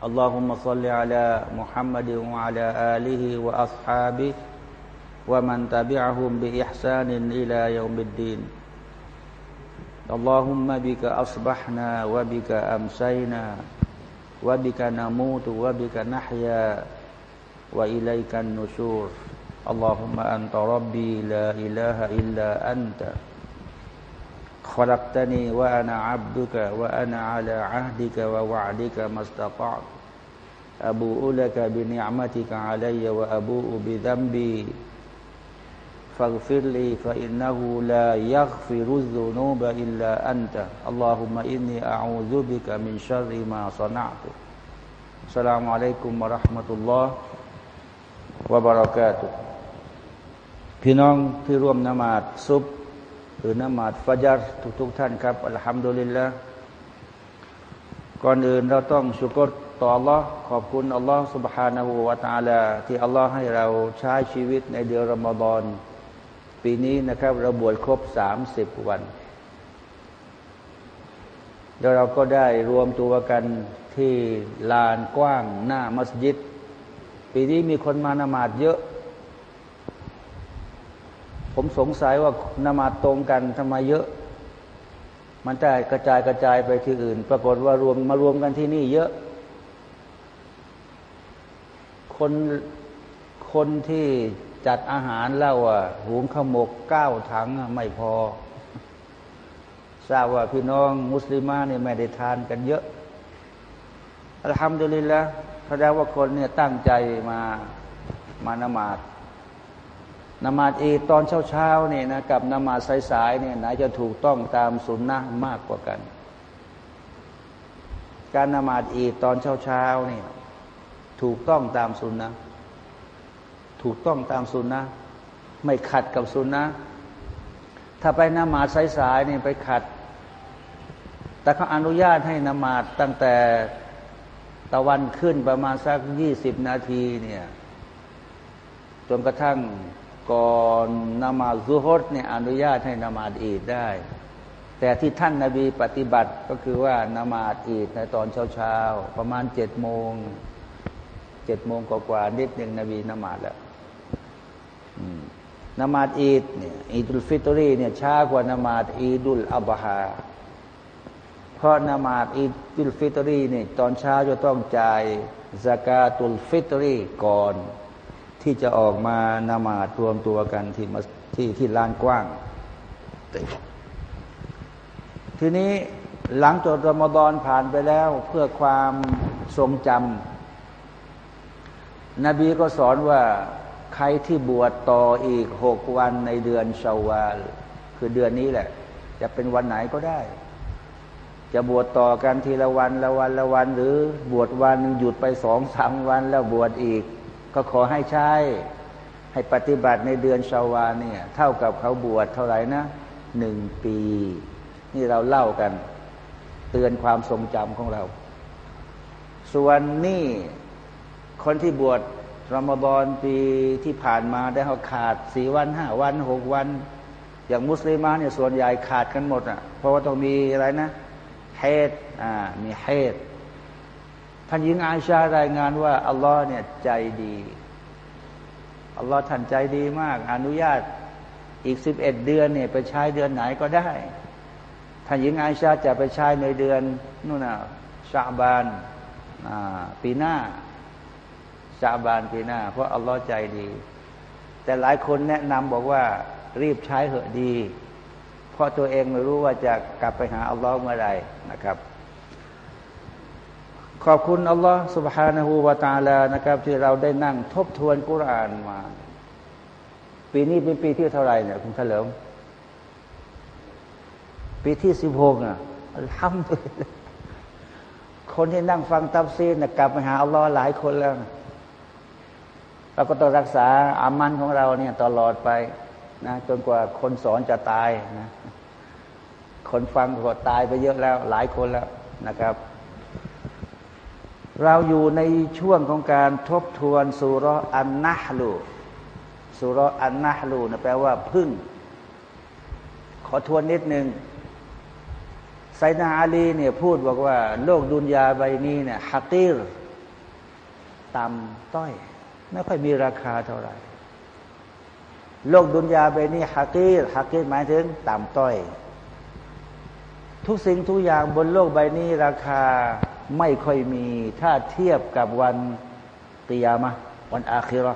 اللهم صل على محمد وعلى آله وأصحابه ومن تبعهم بإحسان إلى يوم الدين. اللهم بك أصبحنا وبك أمسينا وبك نموت وبك نحيا وإليك النشور. اللهم أنت ربي لا إله إلا أنت. خلقتني وأنا عبدك وأنا على عهدك ووعدك ما استطعت أبوء لك بنعمتك علي وأبوء بذنبي فاغفر لي فإنه لا يغفر الذنوب إلا أنت اللهم إني أعوذ بك من شر ما صنعت السلام عليكم ورحمة الله وبركاته พี่น้องที่ร่วมนมาดซุบ หรือนมาดฟัจัรทุกๆทท่านครับอัลฮัมดุลิลละก่อนอื่นเราต้องชุกรต่อ Allah ขอบคุณ Allah سبحانه และ تعالى ที่ Allah ให้เราใช้ชีวิตในเดือนรอมฎอนปีนี้นะครับ เราบวชครบสามสิบวันแล้วเราก็ได้รวมตัวกันที่ลานกว้างหน้ามัสยิด ปีนี้มีคนมานมาดเยอะ ผมสงสัยว่านมาตรงกันทำไมเยอะ มันได้กระจายกระจายไปที่อื่น ปรากฏว่ารวมมารวมกันที่นี่เยอะ คนคนที่จัดอาหารเล่าว่าหุงขมกเก้าถังไม่พอ ทราบว่าพี่น้องมุสลิมาเนี่ยไม่ได้ทานกันเยอะอัลฮัมดุลิลละแสดงว่าคนเนี่ยตั้งใจมามานมาด นมาดอีตอนเช้าเช้านี่นะกับนมาดสายๆเนี่ยไหนจะถูกต้องตามสุนนะมากกว่ากัน การนมาดอีตอนเช้าเช้านี่ถูกต้องตามสุนนะถูกต้องตามสุนนะไม่ขัดกับสุนนะถ้าไปนมาดสายๆนี่ไปขัด แต่เขาอนุญาตให้นมาดตั้งแต่ตะวันขึ้นประมาณสักยี่สิบนาทีเนี่ยจนกระทั่ง ก่อนนมาซุฮดเนี่ยอนุญาตให้นมาดอีดได้ แต่ที่ท่านนาบีปฏิบัติก็คือว่านมาดอีดในตอนเช้าๆ ประมาณเจ็ดโมงเจ็ดโมงกว่าๆนิดหนึ่งนบีนมาดแล้วนมาดอีดเนี่ยอีดุลฟิตรีเนี่ยช้ากว่านมาดอีดุลอับฮาเพราะนมาดอีดุลฟิตรีเนี่ยตอนเช้าจะต้องจ่ายสกาตุลฟิตรีก่อน ที่จะออกมานมาดรวมตัวกันที่มาที่ที่ลานกว้าง ทีนี้หลังจดรมฎอนผ่านไปแล้วเพื่อความทรงจำนบีก็สอนว่าใครที่บวชต่ออีกหกวันในเดือนชาวาลคือเดือนนี้แหละ จะเป็นวันไหนก็ได้ จะบวชต่อกันทีละวันละวันละวัน หรือบวชวันหยุดไปสองสามวันแล้วบวชอีก ก็ขอให้ใช้ให้ปฏิบัติในเดือนชาวาเนี่ยเท่ากับเขาบวชเท่าไหร่นะหนึ่งปี นี่เราเล่ากัน เตือนความทรงจำของเรา ส่วนนี่คนที่บวชรอมฎอนปีที่ผ่านมาได้เขาขาดสี่วันห้าวันหกวัน อย่างมุสลิมาเนี่ยส่วนใหญ่ขาดกันหมดอะเพราะว่าต้องมีอะไรนะเฮดอ่ามีเฮด ท่านหญิงอาชารายงานว่าอัลลอฮ์เนี่ยใจดีอัลลอฮ์ท่านใจดีมาก อนุญาตอีกสิบเอ็ดเดือนเนี่ยไปใช้เดือนไหนก็ได้ท่านหญิงอาชาจะไปใช้ในเดือนนู่นน่ะชาบานปีหน้าชาบานปีหน้า เพราะอัลลอฮ์ใจดี แต่หลายคนแนะนำบอกว่ารีบใช้เหอะดี เพราะตัวเองไม่รู้ว่าจะกลับไปหาอัลลอฮ์เมื่อไรนะครับ ขอบคุณอัลลอฮ์ سبحانه และ تعالى นะครับ ที่เราได้นั่งทบทวนกุรานมา ปีนี้เป็นปีที่เท่าไหร่เนี่ยคุณเฉลิมปีที่สิบหกอ่ะทำ คนที่นั่งฟังตับซีนกลับไปหาอัลลอฮ์หลายคนแล้วเราก็ต้องรักษาอามันของเราเนี่ยตลอดไปนะจนกว่าคนสอนจะตายนะคนฟังก็ตายไปเยอะแล้ว หลายคนแล้วนะครับ เราอยู่ในช่วงของการทบทวนสุรอันนะลูสุรอันนะลูนะแปลว่าพึ่ง ขอทวนนิดหนึ่งไซนาอาลีเนี่ยพูดบอกว่า โลกดุนยาใบนี้เนี่ยฮักีรต่ำต้อย ไม่ค่อยมีราคาเท่าไหร่ โลกดุนยาใบนี้ฮักีรฮักกีรหมายถึงต่ำต้อย ทุกสิ่งทุกอย่างบนโลกใบนี้ราคา ไม่ค่อยมีถ้าเทียบกับวันตียามะวันอาคิรอ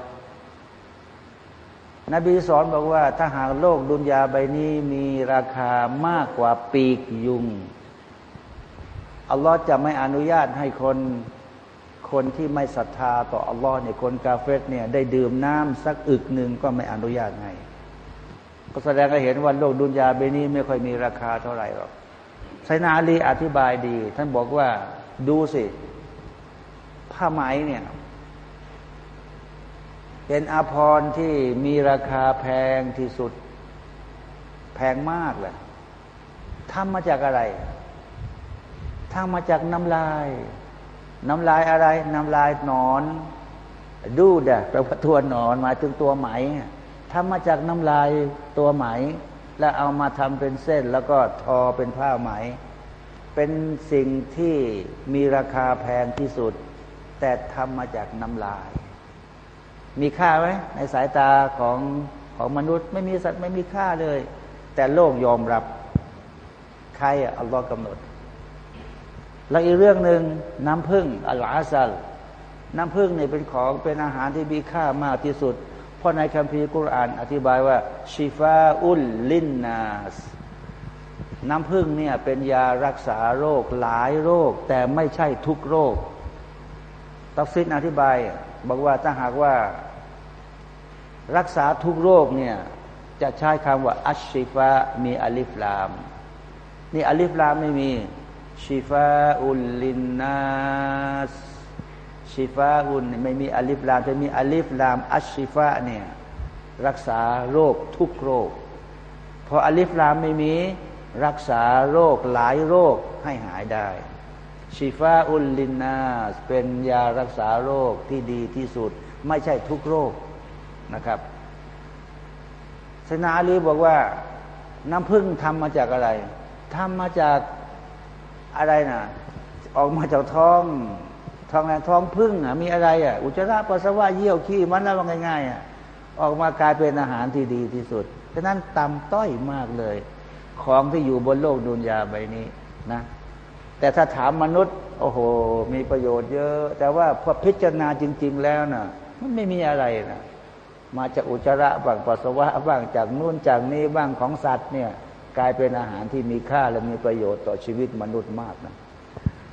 นบีสอนบอกว่า ถ้าหากโลกดุนยาใบนี้มีราคามากกว่าปีกยุงอัลลอฮ์จะไม่อนุญาตให้คนคนที่ไม่ศรัทธาต่ออัลลอฮ์เนี่ยคนกาเฟตเนี่ยได้ดื่มน้ำสักอึกหนึ่งก็ไม่อนุญาตให้ก็แสดงให้เห็นว่าโลกดุนยาเบนี้ไม่ค่อยมีราคาเท่าไหร่หรอกไซนาลีอธิบายดี ท่านบอกว่า ดูสิ ผ้าไหมเนี่ย เป็นอาภรณ์ที่มีราคาแพงที่สุด แพงมากเลยทำมาจากอะไรทำมาจากน้ำลาย น้ำลายอะไร น้ำลายหนอน ดูดะแปลว่าตัวหนอนหมายถึงตัวไหมทำมาจากน้ำลายตัวไหม แล้วเอามาทำเป็นเส้น แล้วก็ทอเป็นผ้าไหม เป็นสิ่งที่มีราคาแพงที่สุด แต่ทำมาจากน้ำลาย มีค่าไหมในสายตาของของมนุษย์ ไม่มีสัตว์ไม่มีค่าเลย แต่โลกยอมรับ ใครอัลลอฮ์กำหนด แล้วอีกเรื่องหนึ่งน้ำผึ้งอัลอาซัลน้ำผึ้งเนี่ยเป็นของเป็นอาหารที่มีค่ามากที่สุด เพราะในคัมภีร์กุรอานอธิบายว่า ชิฟาอุลลินนาส น้ำผึ้งเนี่ยเป็นยารักษาโรคหลายโรค แต่ไม่ใช่ทุกโรคตัฟซีรอธิบาย บอกว่าถ้าหากว่า รักษาทุกโรคเนี่ยจะใช้คำว่า الشفاء มี ألف لام นี่ ألف لام ไม่มี شفاء للناس شفاء ไม่มี ألف لام จะมี ألف لام الشفاء เนี่ยรักษาโรคทุกโรคพอ ألف لام ไม่มี รักษาโรคหลายโรคให้หายได้ชิฟาอุลลินนาเป็นยารักษาโรคที่ดีที่สุด ไม่ใช่ทุกโรคนะครับสนาลีบอกว่าน้ำพึ่งทำมาจากอะไรทำมาจากอะไรนะออกมาจากท้องท้องแรงท้องพึ่งอะมีอะไรอะอุจจาระปัสสาวะเยี่ยวขี้มันแล้วว่าง่ายๆอะออกมากลายเป็นอาหารที่ดีที่สุดฉะนั้นต่ำต้อยมากเลย ของที่อยู่บนโลกดุนยาใบนี้นะ แต่ถ้าถามมนุษย์ โอ้โห มีประโยชน์เยอะ แต่ว่าพอพิจารณาจริง ๆ แล้วนะ่ะ มันไม่มีอะไรนะมาจากอุจจาระบ้างปัสสาวะบ้างจากนู่นจากนี้บ้างของสัตว์เนี่ย กลายเป็นอาหารที่มีค่าและมีประโยชน์ต่อชีวิตมนุษย์มากนะ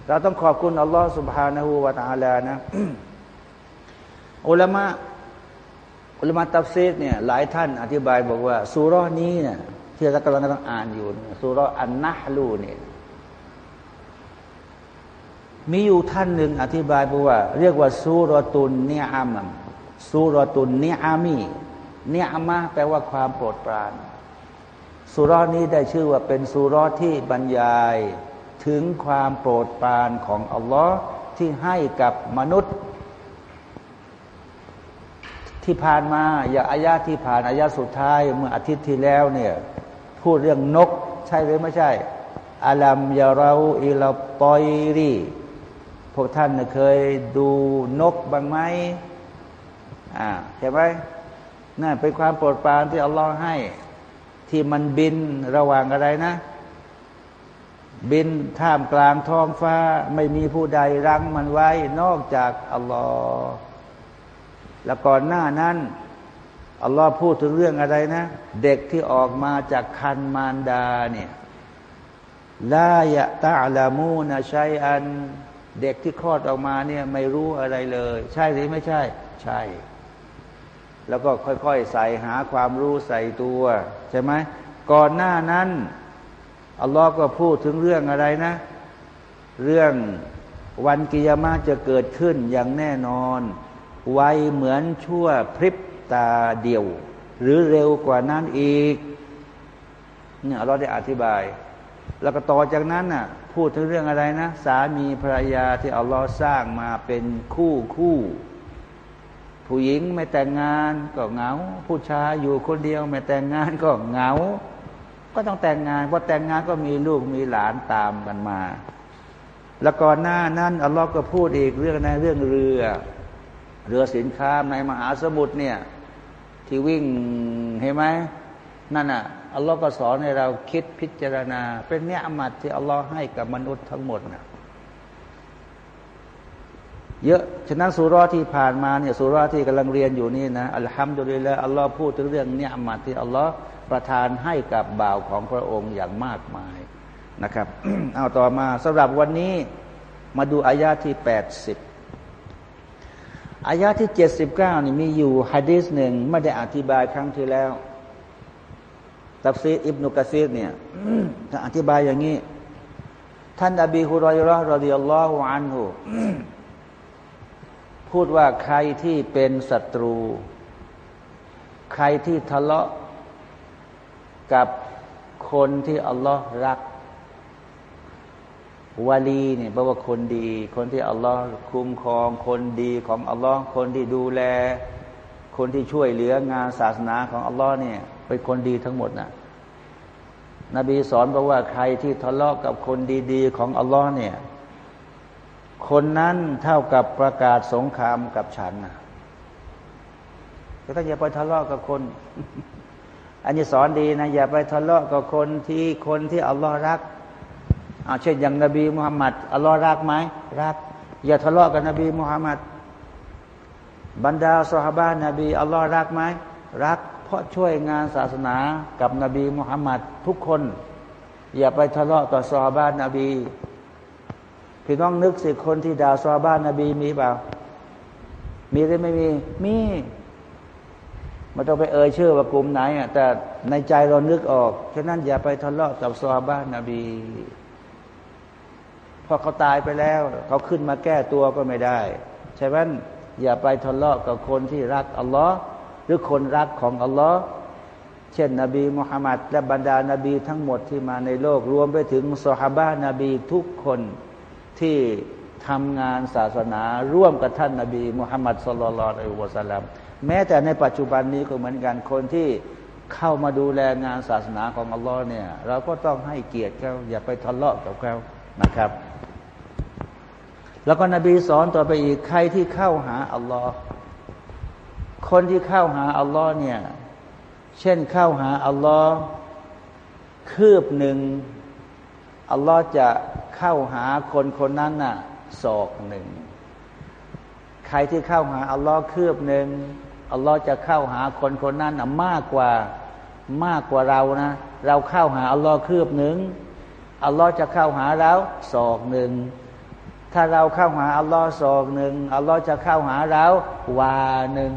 เราต้องขอบคุณอัลลอฮฺสุบฮานาหูวาตาลานะอุลามะอุลามะตัฟซีรเนี่ยหลายท่านอธิบายบอกว่าซูเราะฮ์นี้เนี่ย ที่เรากำลังต้องอ่านอยู่ซูเราะฮ์ النحل เนี่ยมีอยู่ท่านหนึ่งอธิบายบอกว่า เรียกว่า سورة النعم سورة النعم نعمة แปลว่าความโปรดปรานซูเราะฮ์นี้ได้ชื่อว่าเป็นซูเราะฮ์ที่บรรยายถึงความโปรดปรานของอัลลอฮ์ที่ให้กับมนุษย์ ที่ผ่านมา อย่างอายาที่ผ่านอายาสุดท้ายเมื่ออาทิตย์ที่แล้วเนี่ย พูดเรื่องนก ใช่หรือไม่ใช่อาลัมยาเราอิลาปอยรีพวกท่านเคยดูนกบ้างไหมอ่าเห็นไหมนั่นเป็นความโปรดปรานที่อัลลอฮ์ให้ ที่มันบินระหว่างอะไรนะ บินท่ามกลางท้องฟ้า ไม่มีผู้ใดรั้งมันไว้ นอกจากอัลลอฮ์แล้วก่อนหน้านั้น อัลลอฮ์พูดถึงเรื่องอะไรนะ เด็กที่ออกมาจากคันมารดาเนี่ยลายะตาลามูนะใช่อัน เด็กที่คลอดออกมาเนี่ยไม่รู้อะไรเลย ใช่หรือไม่ใช่ ใช่ แล้วก็ค่อยๆใส่หาความรู้ใส่ตัว ใช่ไหมก่อนหน้านั้นอัลลอฮ์ก็พูดถึงเรื่องอะไรนะ เรื่องวันกิยามะจะเกิดขึ้นอย่างแน่นอน ไวเหมือนชั่วพริบ ตาเดียว หรือเร็วกว่านั้นอีกเนี่ยเราได้อธิบาย แล้วก็ต่อจากนั้นน่ะพูดถึงเรื่องอะไรนะ สามีภรรยาที่อัลลอฮ์สร้างมาเป็นคู่คู่ ผู้หญิงไม่แต่งงานก็เหงา ผู้ชายอยู่คนเดียวไม่แต่งงานก็เหงา ก็ต้องแต่งงานพราะแต่งงานก็มีลูกมีหลานตามกันมา แล้วก่อนหน้านั้นอัลลอฮ์ก็พูดอีกเรื่องนะเรื่องเรือ เรือสินค้าในมหาสมุทรเนี่ย ที่วิ่งเห็นไหมนั่นอะอัลลอฮ์ก็สอนให้เราคิดพิจารณา เป็นเนื้อมัดที่อัลลอฮ์ให้กับมนุษย์ทั้งหมดนะเยอะฉะนั้นสุรที่ผ่านมาเนี่ยสุรที่กำลังเรียนอยู่นี่นะอัลฮัมดุลิลละอัลลอฮ์พูดถึงเรื่องเนื้อมัดที่อัลลอฮ์ประทานให้กับบ่าวของพระองค์อย่างมากมายนะครับ เอาต่อมาสำหรับวันนี้มาดูอายาที่แปดสิบ อายาที่เจ็ดสิบเก้านี่มีอยู่ฮะดีษหนึ่งไม่ได้อธิบายครั้งที่แล้ว ตัฟซีอิบนุกะซีเนี่ยอธิบายอย่างนี้ ท่านอบีฮุรอยรอรดิยัลลอฮุอันฮุพูดว่าใครที่เป็นศัตรู ใครที่ทะเลาะกับคนที่อัลลอฮ์รัก วาลีเนี่ยแปลว่าคนดี คนที่อัลลอฮ์คุ้มครอง คนดีของอัลลอฮ์คนที่ดูแล คนที่ช่วยเหลืองานศาสนาของอัลลอฮ์เนี่ยเป็นคนดีทั้งหมดนะนบีสอนบอกว่าใครที่ทะเลาะกับคนดีๆ ของอัลลอฮ์เนี่ยคนนั้นเท่ากับประกาศสงครามกับฉันนะก็ต้องอย่าไปทะเลาะกับคน อันนี้สอนดีนะอย่าไปทะเลาะกับคนที่คนที่อัลลอฮ์รัก เอาเช่นอย่างนบีมุฮัมมัดอัลลอฮ์รักไหมรัก อย่าทะเลาะกับนบีมุฮัมมัดบรรดาสหบานนบีอัลลอฮ์รักไหมรัก เพราะช่วยงานศาสนากับนบีมุฮัมมัดทุกคน อย่าไปทะเลาะกับซอบ้านนบี พี่น้องนึกสิคนที่ด่าซอบ้านนบีมีเปล่า มีหรือไม่มี มีมันต้องไปเอ่ยชื่อว่ากลุ่มไหนอะแต่ในใจเรานึกออก ฉะนั้นอย่าไปทะเลาะกับซอบ้านนบี พอเขาตายไปแล้ว เขาขึ้นมาแก้ตัวก็ไม่ได้ใช่ไหมอย่าไปทะเลาะกับคนที่รักอัลลอฮ์หรือคนรักของอัลลอฮ์เช่น นบีมุฮัมมัดและบรรดานาบีทั้งหมดที่มาในโลกรวมไปถึงสฮาบะนบีทุกคนที่ทำงานศาสนาร่วมกับท่านนาบีมุฮัมมัดสุลลัลอะลัยวะสัลลัมแม้แต่ในปัจจุบันนี้ก็เหมือนกันคนที่เข้ามาดูแลงานศาสนาของอัลลอฮ์เนี่ย เราก็ต้องให้เกียรติเขาอย่าไปทะเลาะกับเขานะครับ แล้วก็นบีสอนต่อไปอีกใครที่เข้าหาอัลลอฮ์คนที่เข้าหาอัลลอฮ์เนี่ย เช่นเข้าหาอัลลอฮ์คืบหนึ่งอัลลอฮ์จะเข้าหาคนคนนั้นน่ะศอกหนึ่งใครที่เข้าหาอัลลอฮ์คืบหนึ่งอัลลอฮ์จะเข้าหาคนคนนั้นน่ะมากกว่ามากกว่าเรานะ เราเข้าหาอัลลอฮ์คืบหนึ่งอัลลอฮ์จะเข้าหาเราศอกหนึ่ง ถ้าเราเข้าหาอัลลอฮ์ศอกหนึ่งอัลลอฮ์จะเข้าหาเราวาหนึ่ง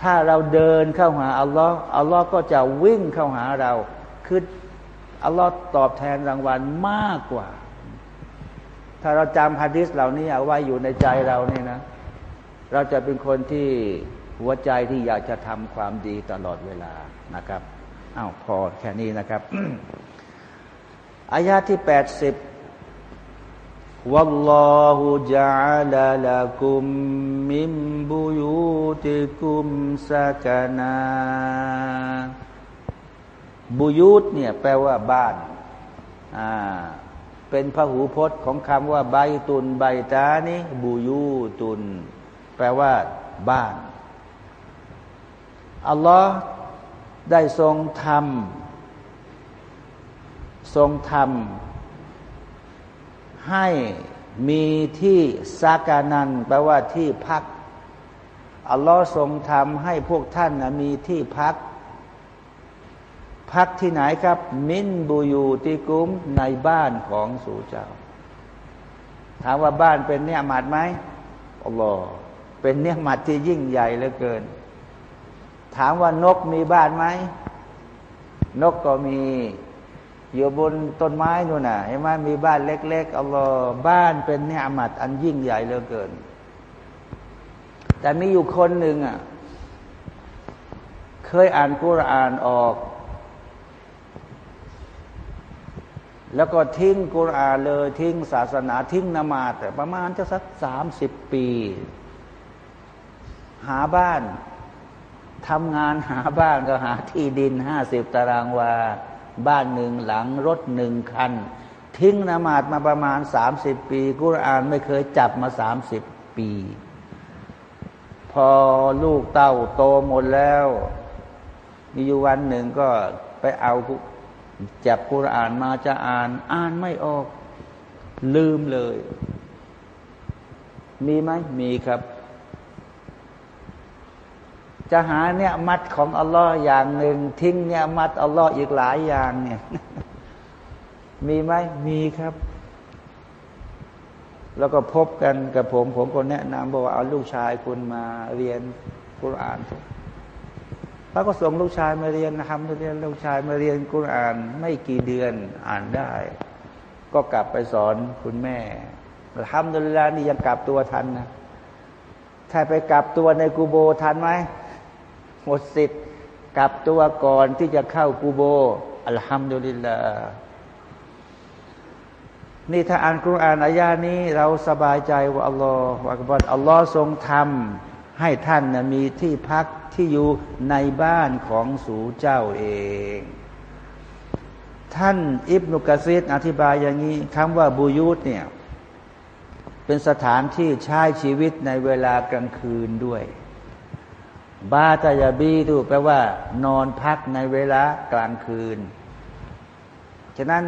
ถ้าเราเดินเข้าหาอัลลอฮ์อัลลอฮ์ก็จะวิ่งเข้าหาเรา คืออัลลอฮ์ตอบแทนรางวัลมากกว่า ถ้าเราจำฮะดิษเหล่านี้เอาไว้อยู่ในใจเราเนี่ยนะ เราจะเป็นคนที่หัวใจที่อยากจะทำความดีตลอดเวลานะครับอ้าวพอแค่นี้นะครับอายาที่แปดสิบ والله جعل لكم من بيوتكم سكنا บุยุตเนี่ยแปลว่าบ้านอ่าเป็นพหูพจน์ของคำว่าใบตุนใบตานี่บุยูตุน แปลว่าบ้าน อัลลอฮ์ได้ทรงทำทรงทำ ให้มีที่สักานันแปลว่าที่พัก อัลลอฮ์ทรงทำให้พวกท่านนะมีที่พัก พักที่ไหนครับ มินบูยูติกุมในบ้านของสู่เจ้า ถามว่าบ้านเป็นเนี่ยมัดไหมอัลลอฮ์เป็นเนี่ยมัดที่ยิ่งใหญ่เหลือเกิน ถามว่านกมีบ้านไหม นกก็มี อยู่บนต้นไม้นู่นน่ะเห็นไหมมีบ้านเล็กๆอัลลอฮ์บ้านเป็นเนี่ยมัดอันยิ่งใหญ่เหลือเกิน แต่มีอยู่คนหนึ่งอะเคยอ่านกุรอานออก แล้วก็ทิ้งกุรอานเลย ทิ้งศาสนาทิ้งนมาแต่ประมาณจะสักสามสิบปี หาบ้านทำงานหาบ้านก็หาที่ดินห้าสิบตารางวา บ้านหนึ่งหลังรถหนึ่งคัน ทิ้งนมาดมาประมาณสามสิบปี กุรอานไม่เคยจับมาสามสิบปี พอลูกเต้าโตหมดแล้ว มีอยู่วันหนึ่งก็ไปเอาจับกุรอานมาจะอ่าน อ่านไม่ออก ลืมเลย มีไหมมีครับ จะหาเนี่ยมัดของอัลลอฮ์อย่างหนึ่ง ทิ้งเนี่ยมัดอัลลอฮ์อีกหลายอย่างเนี่ย มีไหมมีครับ แล้วก็พบกันกับผม ผมก็แนะนำบอกว่าเอาลูกชายคุณมาเรียนกุรอานพระก็ส่งลูกชายมาเรียนนะครับเรียนลูกชายมาเรียนกุรอาน ไม่กี่เดือนอ่านได้ ก็กลับไปสอนคุณแม่ทำดุลลานี่ยังกลับตัวทันนะถ้าไปกลับตัวในกูโบทันไหม หมดสิทธิ์กลับตัวก่อนที่จะเข้ากูโบ อัลฮัมดุลิลลานี่ถ้าอ่านกุรอานอายานี้ เราสบายใจว่าอัลลอฮฺว่าอัลลอฮ์ทรงทำให้ท่านนะมีที่พักที่อยู่ในบ้านของสูเจ้าเอง ท่านอิบนุกะซีดอธิบายอย่างนี้คำว่าบูยุตเนี่ย เป็นสถานที่ใช้ชีวิตในเวลากลางคืนด้วย بات يبيت แปลว่า นอนพักในเวลากลางคืน ฉะนั้น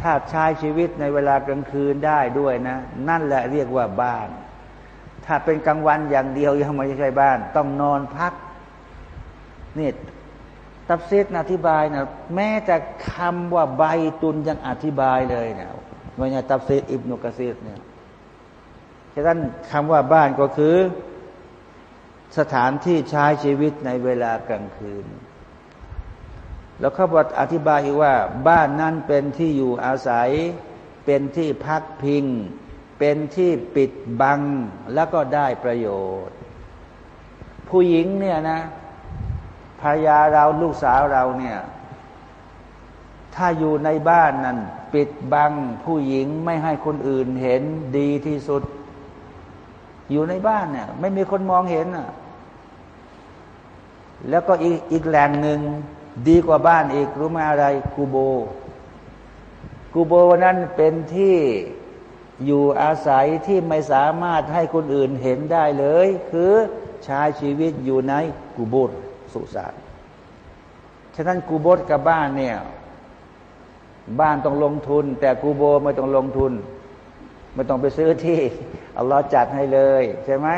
ถ้าใช้ชีวิตในเวลากลางคืนได้ด้วยนะ นั่นแหละเรียกว่าบ้าน ถ้าเป็นกลางวันอย่างเดียวยังไม่ใช่บ้าน ต้องนอนพักนี่ตัฟซีรอธิบายนะแม้แต่คำว่า بيت ยังอธิบายเลยเนี่ยวันนี้ตัฟซีรอิบนุกะซีรเนี่ยฉะนั้นคำว่าบ้านก็คือ สถานที่ใช้ชีวิตในเวลากลางคืน แล้วเขาบอกอธิบายว่า บ้านนั้นเป็นที่อยู่อาศัย เป็นที่พักพิง เป็นที่ปิดบังแล้วก็ได้ประโยชน์ ผู้หญิงเนี่ยนะภรรยาเราลูกสาวเราเนี่ยถ้าอยู่ในบ้านนั้นปิดบังผู้หญิงไม่ให้คนอื่นเห็นดีที่สุด อยู่ในบ้านเนี่ยไม่มีคนมองเห็นอะ แล้วก็อีกอีกแหล่งหนึ่งดีกว่าบ้านอีกรู้ไหมอะไรกูโบกูโบนั้นเป็นที่อยู่อาศัยที่ไม่สามารถให้คนอื่นเห็นได้เลย คือใช้ชีวิตอยู่ในกูโบสุสานฉะนั้นกูโบสกับบ้านเนี่ย บ้านต้องลงทุน แต่กูโบไม่ต้องลงทุน ไม่ต้องไปซื้อที่อัลลอฮ์จัดให้เลย ใช่ไหม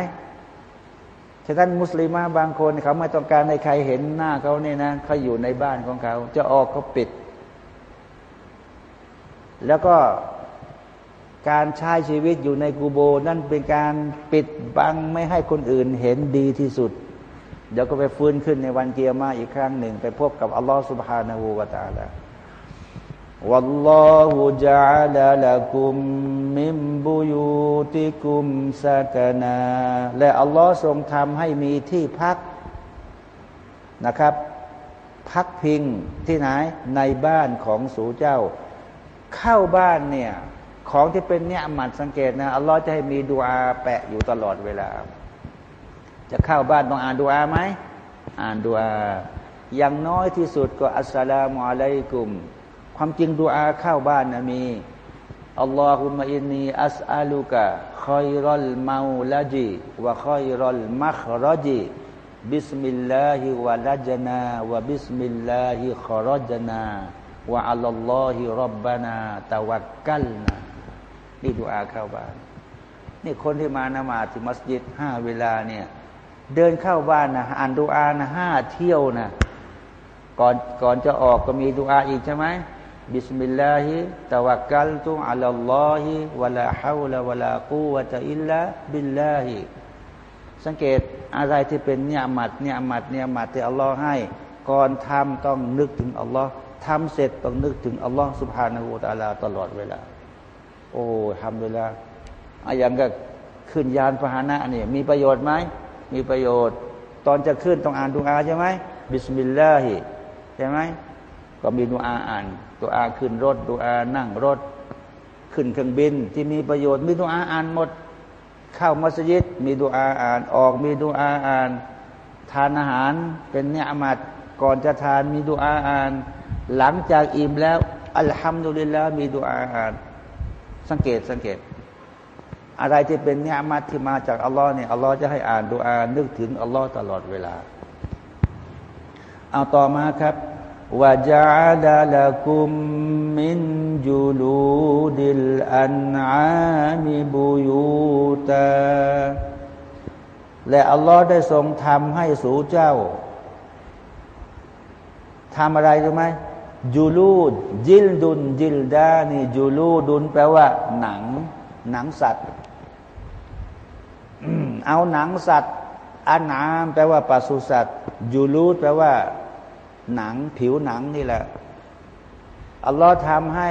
ฉะนั้นมุสลิมาบางคนเขาไม่ต้องการให้ใครเห็นหน้าเขาเนี่ยนะเขาอยู่ในบ้านของเขา จะออกเขาปิด แล้วก็การใช้ชีวิตอยู่ในกูโบ นั่นเป็นการปิดบังไม่ให้คนอื่นเห็นดีที่สุด เดี๋ยวก็ไปฟื้นขึ้นในวันเกียร์มาอีกครั้งหนึ่ง ไปพบกับอัลลอฮฺสุบฮานาหูวาตาแล้ว والله جعل لكم من بيوتكم سكنا และอัลลอฮ์ทรงทำให้มีที่พักนะครับ พักพิงที่ไหน ในบ้านของสูเจ้า เข้าบ้านเนี่ย ของที่เป็นเนี่ยหมัดสังเกตนะอัลลอฮ์จะให้มีดูอาแปะอยู่ตลอดเวลาจะเข้าบ้านต้องอ่านดูอาไหมอ่านดูอาอย่างน้อยที่สุดก็อัสสลามุอะลัยกุม ความจริงดูอาเข้าบ้านนะมี اللهم إني أسألك خير المولج وخير المخرج بسم الله ولجنا وبسم الله خرجنا وعلى الله ربنا توكلناนี่ดูอาเข้าบ้าน นี่คนที่มานมาซที่มัสยิดห้าเวลาเนี่ย เดินเข้าบ้านนะอ่านดูอานะห้าเที่ยวนะก่อนก่อนจะออกก็มีดูอาอีกใช่ไหม بسم الله توكلت على الله ولا حول ولا قوة إلا بالله สังเกตอะไรที่เป็นเนี๊ยะมัตเนี๊ยะมัตเนี๊ยะมัตที่อัลลอฮ์ให้ ก่อนทำต้องนึกถึงอัลลอฮ์ทำเสร็จต้องนึกถึงอัลลอฮ์สุบฮานาหูตาลาตลอดเวลา โอ้ทำเวลาอาอย่างก็ขึ้นยานพาหนะนี่มีประโยชน์ไหมมีประโยชน์ ตอนจะขึ้นต้องอ่านดุอาใช่ไหมบิสมิลลาฮิใช่ไหม ก็มีดุอาอ่านดุอาขึ้นรถดุอานั่งรถ ขึ้นเครื่องบินที่มีประโยชน์มีดุอาอ่านหมด เข้ามัสยิด มีดุอาอ่านออกมีดุอาอ่าน ทานอาหารเป็นเนื้อมัดก่อนจะทานมีดุอาอ่าน หลังจากอิ่มแล้วอัลฮัมดุลิลลาห์มีดุอาอ่าน สังเกตสังเกต อะไรที่เป็นเนื้อมัดที่มาจากอัลลอฮ์เนี่ยอัลลอฮ์จะให้อ่านดุอานึกถึงอัลลอฮ์ตลอดเวลา เอาต่อมาครับ ว่าจัลลักุมมินจุลูดิลอันอามิบุยูตาและอัลลอฮ์ได้ทรงทำให้สู่เจ้าทำอะไรรู้ไหมจูลูดจิลดุนจิลดานี่จูลูดุนแปลว่า หนัง หนังสัตว์เอาหนังสัตว์อันนามแปลว่าปศุสัตว์จูลูดแปลว่า หนังผิวหนังนี่แหละอัลลอฮ์ทำให้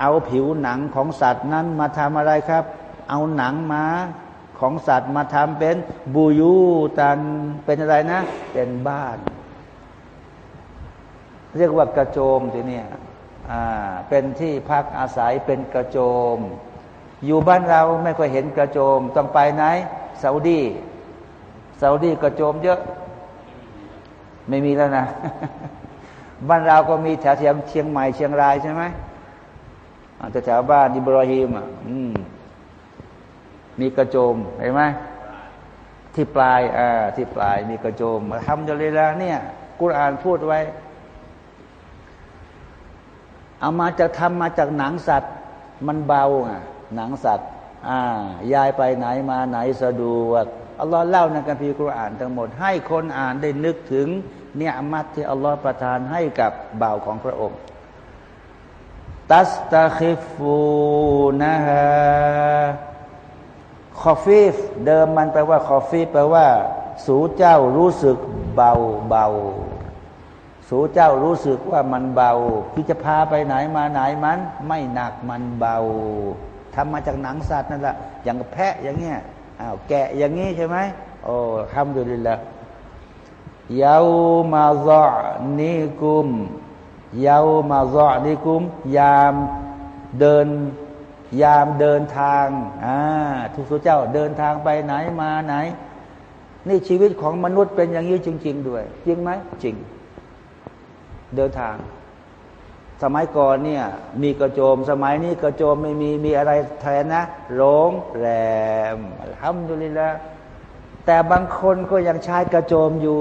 เอาผิวหนังของสัตว์นั้นมาทำอะไรครับ เอาหนังมาของสัตว์มาทำเป็นบูยูตันเป็นอะไรนะ เป็นบ้าน เรียกว่ากระโจมทีนี้อ่าเป็นที่พักอาศัยเป็นกระโจม อยู่บ้านเราไม่ค่อยเห็นกระโจมต้องไปไหนซาอุดีซาอุดีกระโจมเยอะ ไม่มีแล้วนะบ้านเราก็มีแถวเชียงเชียงใหม่เชียงรายใช่ไหมแต่แถวบ้านอิบราฮิมอะมีกระโจมเห็นไหมที่ปลายอ่าที่ปลายมีกระโจมทำจนเลยละเนี่ย กุรอานพูดไว้ เอามาจากทำมาจากหนังสัตว์ มันเบาอะ หนังสัตว์ อ่า ยายไปไหนมาไหนสะดวก อัลลอฮ์เล่าในคัมภีร์กุรอานทั้งหมด ให้คนอ่านได้นึกถึงเนี๊ยะมัตที่อัลลอฮ์ประทานให้กับบ่าวของพระองค์ تستخفونها خفيف เดิมมันแปลว่า خفيف แปลว่า สูเจ้ารู้สึกเบาเบาสูเจ้ารู้สึกว่ามันเบา ที่จะพาไปไหนมาไหนมัน ไม่หนักมันเบาทำมาจากหนังสัตว์นั่นแหละอย่างแพะอย่างเงี้ย อ้าวแกะอย่างงี้ใช่ไหมโอ้ทำดูดีละยาวมาซอนิกุมยาวมาซอนิกุม ยามเดิน ยามเดินทางอ่าทุกสุเจ้าเดินทางไปไหนมาไหน นี่ชีวิตของมนุษย์เป็นอย่างนี้จริง ๆ ด้วย จริงไหมจริง เดินทาง สมัยก่อนเนี่ยมีกระโจม สมัยนี้กระโจมไม่มีมีอะไรแทนนะโรงแรมทำดูลิละแต่บางคนก็ยังใช้กระโจมอยู่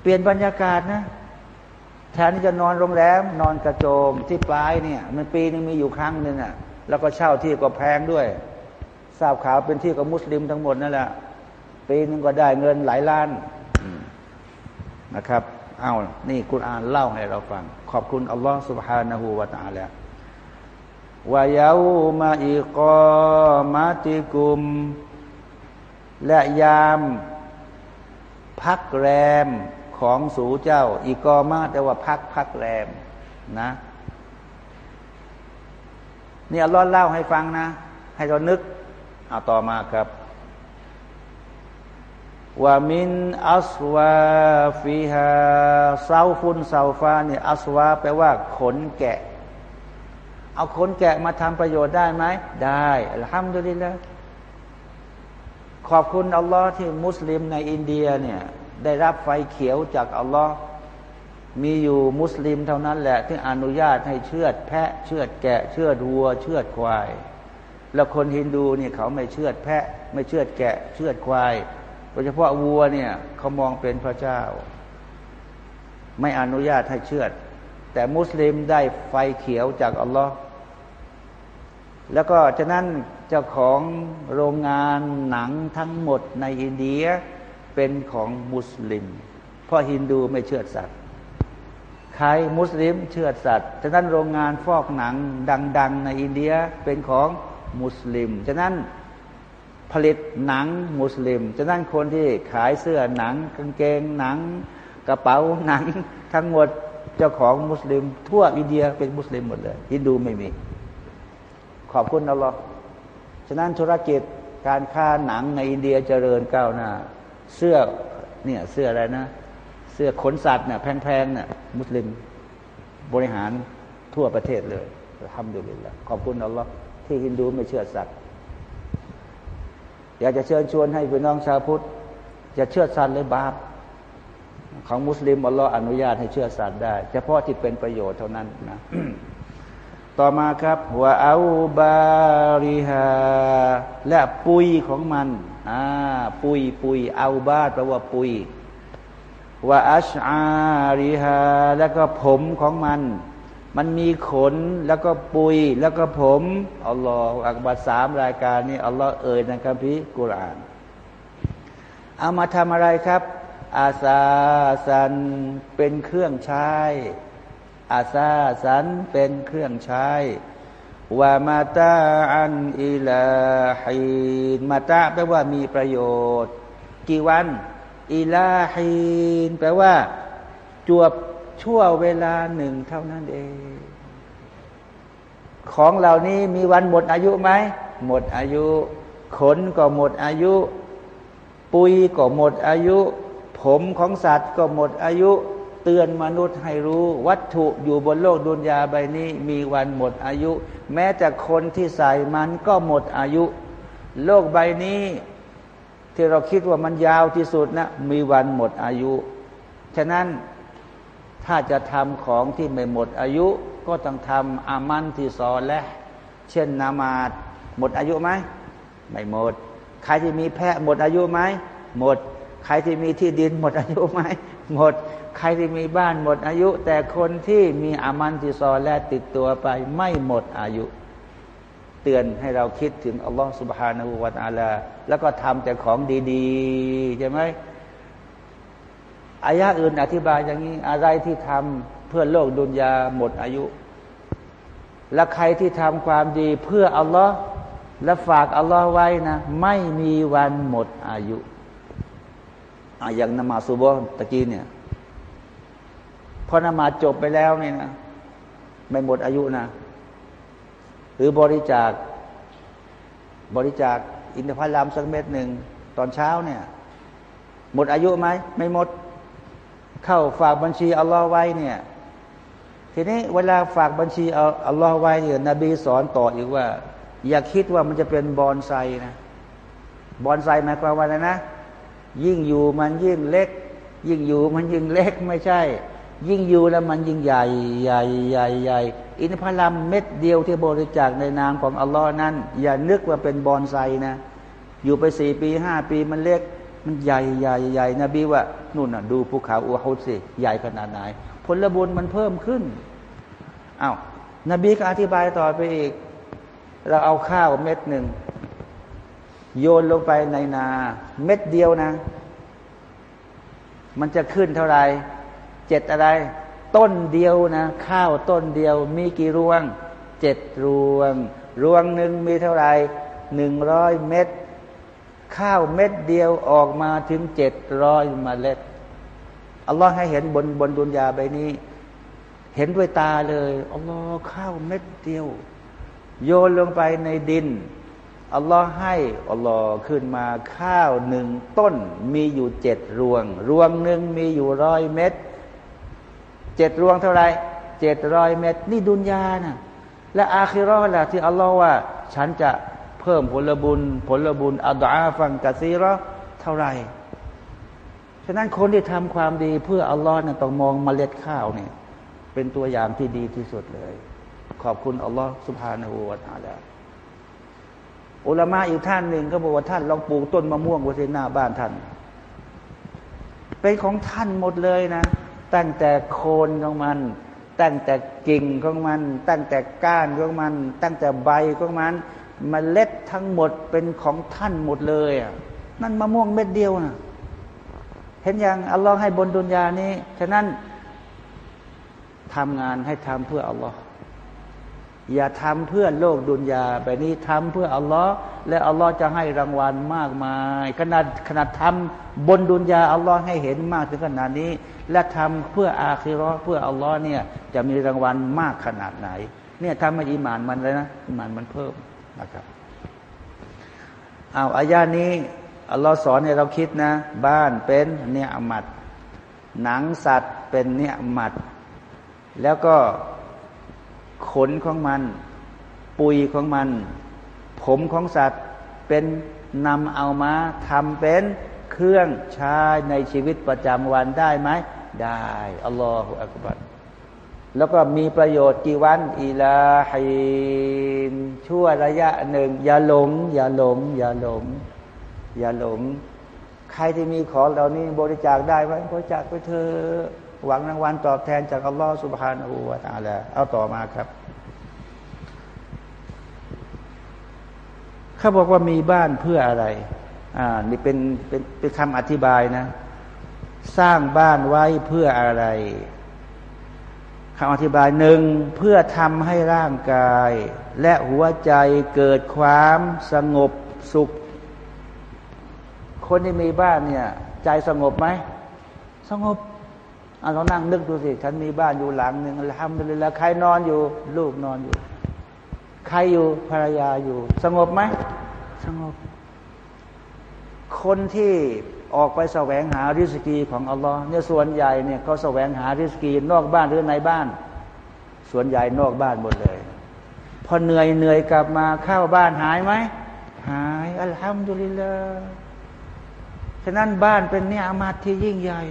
เปลี่ยนบรรยากาศนะแทนที่จะนอนโรงแรม นอนกระโจมที่ปลายเนี่ย มันปีนึงมีอยู่ครั้งหนึ่งอะ แล้วก็เช่าที่ก็แพงด้วย ทราบข่าวเป็นที่ของมุสลิมทั้งหมดนั่นแหละปีนึงก็ได้เงินหลายล้านนะครับ เอานี่คุณอ่านเล่าให้เราฟัง ขอบคุณอัลลอฮ์ سبحانه และ تعالى วายามาอิกอมาติกุม และยามพักแรมของสูเจ้า อีกอมาแต่ว่าพักพักแรมนะนี่อัลลอฮ์เล่าให้ฟังนะ ให้เรานึก เอาต่อมาครับ ว่ามินأصوافها صوف صوف เนี่ย أصواف แปลว่าขนแกะ เอาขนแกะมาทำประโยชน์ได้ไหม ได้ทำดูดีแล้วขอบคุณอัลลอฮ์ที่มุสลิมในอินเดียเนี่ยได้รับไฟเขียวจากอัลลอฮ์มีอยู่มุสลิมเท่านั้นแหละ ที่อนุญาตให้เชือดแพะ เชือดแกะ เชือดวัว เชือดควาย แล้วคนฮินดูเนี่ยเขาไม่เชือดแพะ ไม่เชือดแกะ เชือดควาย โดยเฉพาะวัวเนี่ยเขามองเป็นพระเจ้า ไม่อนุญาตให้เชือด แต่มุสลิมได้ไฟเขียวจากอัลลอฮ์แล้วก็ฉะนั้นเจ้าของโรงงานหนังทั้งหมดในอินเดียเป็นของมุสลิม เพราะฮินดูไม่เชื่อสัตว์ใครมุสลิมเชื่อสัตว์ ฉะนั้นโรงงานฟอกหนังดัง ๆ ในอินเดียเป็นของมุสลิม ฉะนั้น ผลิตหนังมุสลิมจะนั่นคนที่ขายเสื้อหนังกางเกงหนัง กระเป๋าหนัง ทั้งหมดเจ้าของมุสลิม ทั่วอินเดียเป็นมุสลิมหมดเลยฮินดูไม่มี ขอบคุณอัลลอฮ์ฉะนั้นธุรกิจการค้าหนังในอินเดียเจริญก้าวหน้า เสื้อเนี่ยเสื้ออะไรนะ เสื้อขนสัตว์เนี่ยแพงๆเนี่ยมุสลิมบริหารทั่วประเทศเลยทำดูเลยละขอบคุณอัลลอฮ์ที่ฮินดูไม่เชื่อสัตว์ อยากจะเชิญชวนให้พี่น้องชาวพุทธจะเชื่อสัตว์หรือบาป ของมุสลิมอัลลอฮ์อนุญาตให้เชื่อสัตว์ได้ เฉพาะที่เป็นประโยชน์เท่านั้นนะต่อมาครับว่าอาบาริฮาและปุยของมันอ่าปุยปุยอาบาแปลว่าปุยว่าอัชอาริฮาแล้วก็ผมของมัน มันมีขนแล้วก็ปุยแล้วก็ผมอัลลอฮฺอักบัรสามรายการนี้อัลลอฮ์เอ่ยในคัมภีร์กุรอาน เอามาทำอะไรครับ อาซาสันเป็นเครื่องใช้อาซาสันเป็นเครื่องใช้วามาตาอันอิลาฮีนมาตาแปลว่ามีประโยชน์ กี่วัน อิลาฮีนแปลว่า จวบ ชั่วเวลาหนึ่งเท่านั้นเอง ของเหล่านี้มีวันหมดอายุไหม หมดอายุ ขนก็หมดอายุ ปุยก็หมดอายุ ผมของสัตว์ก็หมดอายุ เตือนมนุษย์ให้รู้ วัตถุอยู่บนโลกดุนยาใบนี้ มีวันหมดอายุ แม้แต่คนที่ใส่มันก็หมดอายุ โลกใบนี้ ที่เราคิดว่ามันยาวที่สุดนะมีวันหมดอายุ ฉะนั้น ถ้าจะทำของที่ไม่หมดอายุก็ต้องทำอามันที่ซอและ เช่นนามาดหมดอายุไหมไม่หมด ใครที่มีแพะหมดอายุไหมหมด ใครที่มีที่ดินหมดอายุไหมหมด ใครที่มีบ้านหมดอายุ แต่คนที่มีอามันติซอและติดตัวไปไม่หมดอายุ เตือนให้เราคิดถึงอัลลอฮฺสุบฮานาอูวาตาลาแล้วก็ทำแต่ของดี ๆ ใช่ไหม อายะอื่นอธิบายอย่างนี้ อะไรที่ทำเพื่อโลกดุนยาหมดอายุ และใครที่ทำความดีเพื่ออัลลอฮ์และฝากอัลลอฮ์ไว้นะ ไม่มีวันหมดอายุอย่างนมาซูบอนตะกี้เนี่ยพอนมาจบไปแล้วนี่นะไม่หมดอายุนะ หรือบริจาค บริจาคอินทผลัมสักเม็ดหนึ่งตอนเช้าเนี่ย หมดอายุไหม ไม่หมด เข้าฝากบัญชีอัลลอฮ์ไว้เนี่ย ทีนี้เวลาฝากบัญชีอัลลอฮ์ไว้เนี่ยนบีสอนต่ออีกว่า อย่าคิดว่ามันจะเป็นบอนไซนะบอนไซหมายความว่าอะไรนะ ยิ่งอยู่มันยิ่งเล็ก ยิ่งอยู่มันยิ่งเล็กไม่ใช่ ยิ่งอยู่แล้วมันยิ่งใหญ่ใหญ่ใหญ่ใหญ่อินทผลัมเม็ดเดียวที่บริจาคในนามของอัลลอฮ์นั้น อย่านึกว่าเป็นบอนไซนะอยู่ไปสี่ปีห้าปีมันเล็ก มันใหญ่ใหญ่ใหญ่นบีว่านู่นน่ะดูภูเขาอูฮุดสิใหญ่ขนาดไหน ผลบุญมันเพิ่มขึ้นอา้าวนบีก็อธิบายต่อไปอีก เราเอาข้าวเม็ดหนึ่งโยนลงไปในนา เม็ดเดียวนะ มันจะขึ้นเท่าไหร่เจ็ดอะไร ต้นเดียวนะ ข้าวต้นเดียว มีกี่รวงเจ็ดรวง รวงหนึ่งมีเท่าไหร่หนึ่งร้อยเม็ด ข้าวเม็ดเดียวออกมาถึงเจ็ดร้อยเมล็ดอัลลอฮ์ให้เห็นบนบนดุนยาใบนี้ เห็นด้วยตาเลยอัลลอฮ์ข้าวเม็ดเดียว โยนลงไปในดินอัลลอฮ์ให้อัลลอฮ์ขึ้นมาข้าวหนึ่งต้นมีอยู่เจ็ดรวง รวงหนึ่งมีอยู่ร้อยเม็ดเจ็ดรวงเท่าไรเจ็ดร้อยเม็ดนี่ดุนยานะและอาคิรอละที่อัลลอฮ์ว่า ฉันจะ เพิ่มผลบุญ ผลบุญอัลอาฟังกะซีรอเท่าไรฉะนั้นคนที่ทำความดีเพื่ออัลลอฮ์เนี่ยต้องมองมเมล็ดข้าวเนี่ย เป็นตัวอย่างที่ดีที่สุดเลย ขอบคุณอัลลอฮ์สุบฮานหูวาตาลาอุลามะอีกท่านหนึ่งก็บอกว่าท่านลองปลูกต้นมะม่วงไว้ที่หน้าบ้านท่าน เป็นของท่านหมดเลยนะ ตั้งแต่โคนของมัน ตั้งแต่กิ่งของมัน ตั้งแต่ก้านของมัน ตั้งแต่ใบของมัน มเมล็ดทั้งหมดเป็นของท่านหมดเลยอะนั่นมะม่วงเม็ดเดียวนะเห็นอย่างอัลลอฮ์ให้บนดุนยานี้ ฉะนั้นทำงานให้ทำเพื่ออัลลอฮ์อย่าทำเพื่อโลกดุนยาแบบนี้ทำเพื่ออัลลอฮ์และอัลลอฮ์จะให้รางวัลมากมาย ขนาดขนาดทำบนดุนยาอัลลอฮ์ให้เห็นมากถึงขนาดนี้ และทำเพื่ออาคิรอเพื่ออัลลอฮ์เนี่ยจะมีรางวัลมากขนาดไหน เนี่ยทำให้อิมานมันเลยนะอิมานมันเพิ่ม นะครับเอาอายานี้อัลลอฮ์สอนให้เราคิดนะ บ้านเป็นเนี่ยอมัด หนังสัตว์เป็นเนี่ยมัด แล้วก็ขนของมัน ปุยของมัน ผมของสัตว์เป็นนำเอามาทำเป็นเครื่องใช้ในชีวิตประจำวันได้ไหม ได้ อัลลอฮฺอักบัร แล้วก็มีประโยชน์กี่วันอีลาฮินชั่วระยะหนึ่ง อย่าหลง อย่าหลง อย่าหลง อย่าหลง ใครที่มีของเหล่านี้บริจาคได้ไหมบริจาคไปเถอะหวังรางวัลตอบแทนจากอัลลอฮฺสุบฮานาอูวาตาลาเอาต่อมาครับเขาบอกว่ามีบ้านเพื่ออะไร อ่า นี่เป็นเป็นเป็นคำอธิบายนะ สร้างบ้านไว้เพื่ออะไร คำอธิบายหนึ่งเพื่อทำให้ร่างกาย และหัวใจเกิดความสงบสุข คนที่มีบ้านเนี่ย ใจสงบไหม สงบเอาเรานั่งนึกดูสิ ฉันมีบ้านอยู่หลังหนึ่งทำไปเลยแล้วใครนอนอยู่ ลูกนอนอยู่ ใครอยู่ภรรยาอยู่ สงบไหม สงบ คนที่ ออกไปแสวงหาริสกีของอัลลอฮ์เนี่ยส่วนใหญ่เนี่ยเขาแสวงหาริสกีนอกบ้านหรือในบ้าน ส่วนใหญ่นอกบ้านหมดเลย พอเหนื่อยเหนื่อยกลับมาเข้าบ้านหายไหมหายอัลฮัมดุลิลลาห์ฉะนั้นบ้านเป็นเนี่ยอามาตที่ยิ่งใหญ่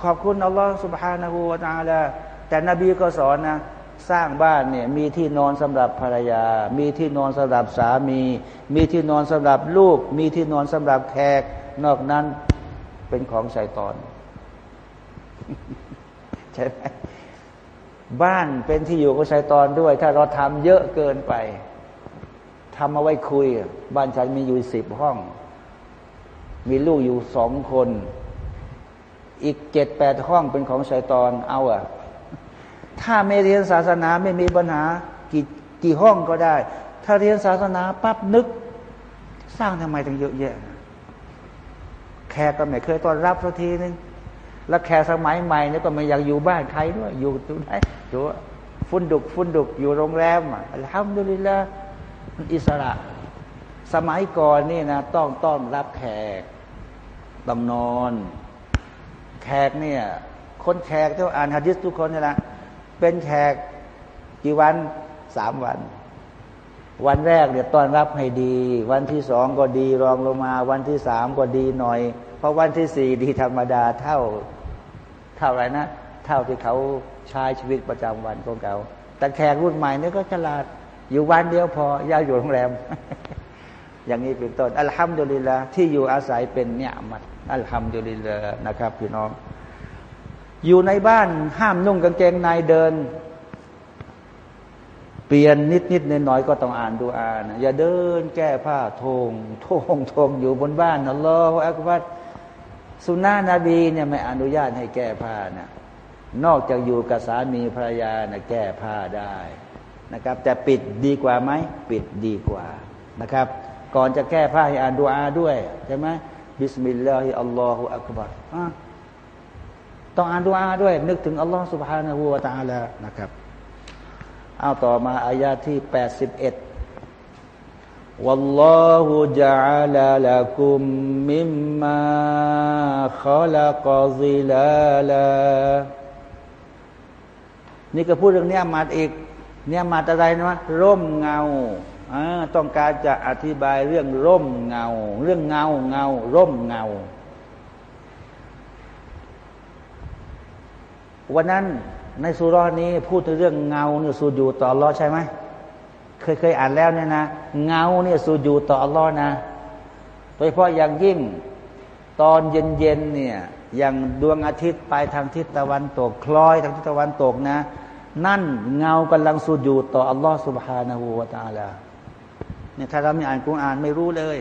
ขอบคุณอัลลอฮ์ سبحانه และ تعالى แต่นบีก็สอนนะสร้างบ้านเนี่ยมีที่นอนสำหรับภรรยา มีที่นอนสำหรับสามี มีที่นอนสำหรับลูก มีที่นอนสำหรับแขก นอกนั้นเป็นของชายตอน ใช่ไหมบ้านเป็นที่อยู่ของชายตอนด้วย ถ้าเราทำเยอะเกินไปทำเอาไว้คุย บ้านฉันมีอยู่สิบห้อง มีลูกอยู่สองคน อีกเจ็ดแปดห้องเป็นของชายตอน เอาอะถ้าไม่เรียนศาสนาไม่มีปัญหากี่กี่ห้องก็ได้ ถ้าเรียนศาสนาปั๊บนึก สร้างทำไมถึงเยอะแยะ กก็ไม่เคยต้อนรับสักทีนึงแล้วแขกสมัยใหม่เนี่ยก็ไม่อยากอยู่บ้านใครด้วยอยู่ตรงไหนอยู่ฟุนดุกฟุนดุกอยู่โรงแรมอะทำดุลิละอิสระ สมัยก่อนนี่นะต้องต้อนรับแขกต้องนอน แขกเนี่ย คนแขกที่อ่านฮะดิษทุกคนนี่แหละเป็นแขกกี่วันสามวัน วันแรกเนี่ยต้อนรับให้ดี วันที่สองก็ดีรองลงมา วันที่สามก็ดีหน่อย เพราะวันที่สี่ดีธรรมดาเท่าเท่าไรนะ เท่าที่เขาใช้ชีวิตประจำวันของเขาแต่แขกรุ่นใหม่นี่ก็ฉลาด อยู่วันเดียวพอย่าอยู่โรงแรม อย่างนี้เป็นต้นอัลฮัมดุลิลละที่อยู่อาศัยเป็นเนี่ยมัดอัลฮัมดุลิลละนะครับพี่น้อง อยู่ในบ้านห้ามนุ่งกางเกงในเดิน เปลี่ยนนิดนิดนน้อยก็ต้องอ่านดูอ่านอย่าเดินแก้ผ้าทงทงทงอยู่บนบ้านالله أكبر ซุนนะฮ์นบีเนี่ยไม่อนุญาตให้แก้ผ้านะนอกจากอยู่กับสามีภรรยานะแก้ผ้าได้นะครับ แต่ปิดดีกว่าไหมปิดดีกว่านะครับ ก่อนจะแก้ผ้าให้อ่านดูอาด้วยใช่ไหมبسم الله الله أكبر ต้องอ่านดูอาด้วย นึกถึงอัลลอฮฺ سبحانه وتعالىนะครับ เอาต่อมาอายาที่แปดสิบเอ็ด والله جعل لكم مما خلق ظلالا นี่ก็พูดเรื่องนี้มาอีก เนี่ยมาอะไรนะร่มเงาต้องการจะอธิบายเรื่องร่มเงา เรื่องเงาเงา ร่มเงาวันนั้นในสุรนี้พูดถึงเรื่องเงาเนี่ยสูญูต่ออัลลอฮ์ใช่ไหม เคยเคยอ่านแล้วเนี่ยนะเงาเนี่ยสูญูต่ออัลลอฮ์นะโดยเฉพาะอย่างยิ่งตอนเย็นๆเนี่ยอย่างดวงอาทิตย์ไปทางทิศตะวันตก คล้อยทางทิศตะวันตกนะ นั่นเงากำลังสูญูต่ออัลลอฮ์สุบฮานาหูวาตาลาเนี่ยถ้าเราไม่อ่านกุรอานไม่รู้เลย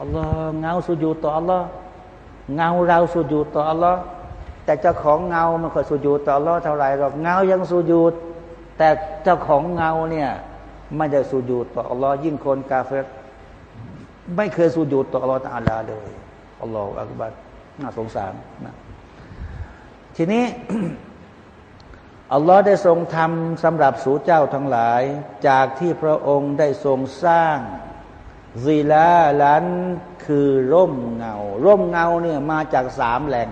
อัลลอฮ์เงาสูญูต่ออัลลอฮ์เงาเราสูญูต่ออัลลอฮ์แต่เจ้าของเงามันก็สุญูต่อรอดเท่าไรหรอกเงายังสุญูดแต่เจ้าของเงาเนี่ย ไม่ได้สูญูต่ออัลลอฮ์ยิ่งคนกาเฟรไม่เคยสูญูต่ออัลลอฮ์ตาลาเลยอัลลอฮฺอักบัดน่าสงสารนะทีนี้อัลลอฮ์ได้ทรงทำสำหรับสู่เจ้าทั้งหลาย จากที่พระองค์ได้ทรงสร้างซีลาลันคือร่มเงา ร่มเงาเนี่ยมาจากสามแหล่ง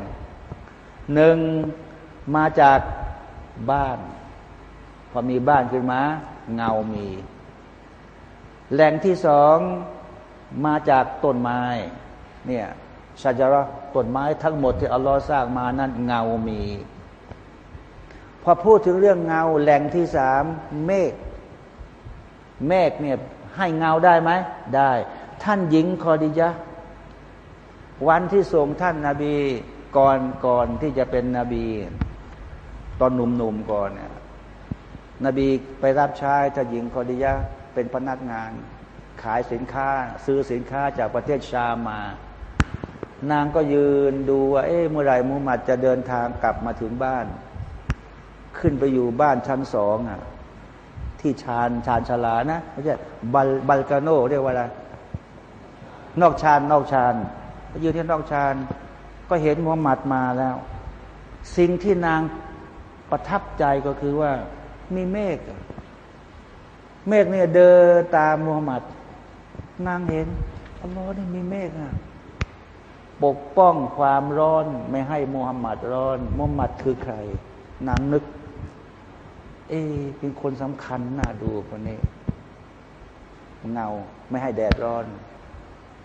หนึ่งมาจากบ้าน พอมีบ้านขึ้นมา เงามี แหล่งที่สองมาจากต้นไม้เนี่ยชาจาระต้นไม้ทั้งหมดที่อัลลอฮ์สร้างมานั้นเงามี พอพูดถึงเรื่องเงาแหล่งที่สามเมฆเมฆเนี่ยให้เงาได้ไหมได้ ท่านหญิงคอดิยะวันที่ส่งท่านนาบีก่อนก่อนที่จะเป็นนบี ตอนหนุ่มๆก่อนเนี่ย นบีไปรับใช้ท่านหญิงคอดิยะเป็นพนักงาน ขายสินค้า ซื้อสินค้าจากประเทศชามานางก็ยืนดูว่า เอ๊ะเมื่อไรมุฮัมมัดจะเดินทางกลับมาถึงบ้าน ขึ้นไปอยู่บ้านชั้นสองอะที่ชานชานชลานะไม่ใช่บัลบัลกาโนเรียกว่าอะไรนอกชานนอกชานยืนที่นอกชานก็เห็นมุฮัมมัดมาแล้ว สิ่งที่นางประทับใจก็คือว่า มีเมฆเมฆเนี่ยเดินตามมุฮัมหมัด นางเห็นอัลลอฮ์นี่มีเมฆอะปกป้องความร้อนไม่ให้มุฮัมหมัดร้อนมุฮัมหมัดคือใคร นางนึก เอเป็นคนสำคัญน่าดูคนนี้ เงาไม่ให้แดดร้อน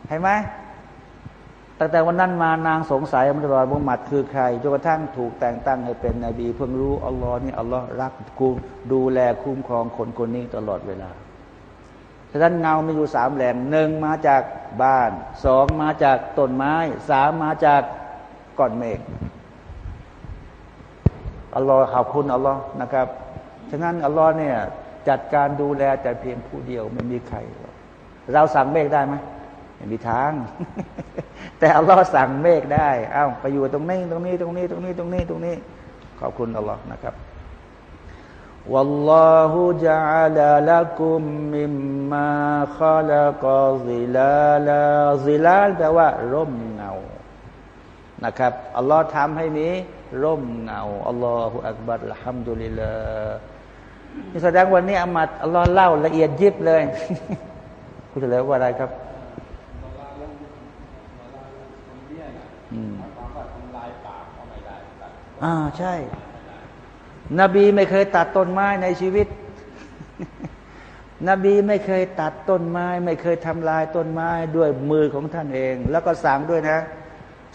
เห็นไหม ตั้งแต่วันนั้นมานางสงสัยมันตลอดมุฮัมมัดคือใครจนกระทั่งถูกแต่งตั้งให้เป็นนบี เพิ่งรู้อัลลอฮ์นี่อัลลอฮ์รักกูดูแลคุ้มครองคนคนนี้ตลอดเวลาฉะนั้นเงามีอยู่สามแหล่งหนึ่งมาจากบ้านสองมาจากต้นไม้สามมาจากก้อนเมฆอัลลอฮ์ขอบคุณอัลลอฮ์นะครับฉะนั้นอัลลอฮ์เนี่ยจัดการดูแลแต่เพียงผู้เดียวไม่มีใคร เราสั่งเมฆได้ไหม ไม่มีทาง แต่อัลลอฮ์สั่งเมฆได้ เอ้าไปอยู่ตรงนี้ตรงนี้ตรงนี้ตรงนี้ตรงนี้ตรงนี้ ขอบคุณอัลลอฮ์นะครับ والله جعل لكم مما خلق ظلالا ظلال แปลว่าร่มเงา นะครับ อัลลอฮ์ทำให้มีร่มเงา อัลลอฮฺอักบัรละฮัมดุลิลลานี่แสดงวันนี้อามัดอัลลอฮ์เล่าละเอียดยิบเลย คุณจะเล่าว่าอะไรครับ อ่าใช่ นบีไม่เคยตัดต้นไม้ในชีวิต นบีไม่เคยตัดต้นไม้ ไม่เคยทำลายต้นไม้ด้วยมือของท่านเอง แล้วก็สั่งด้วยนะ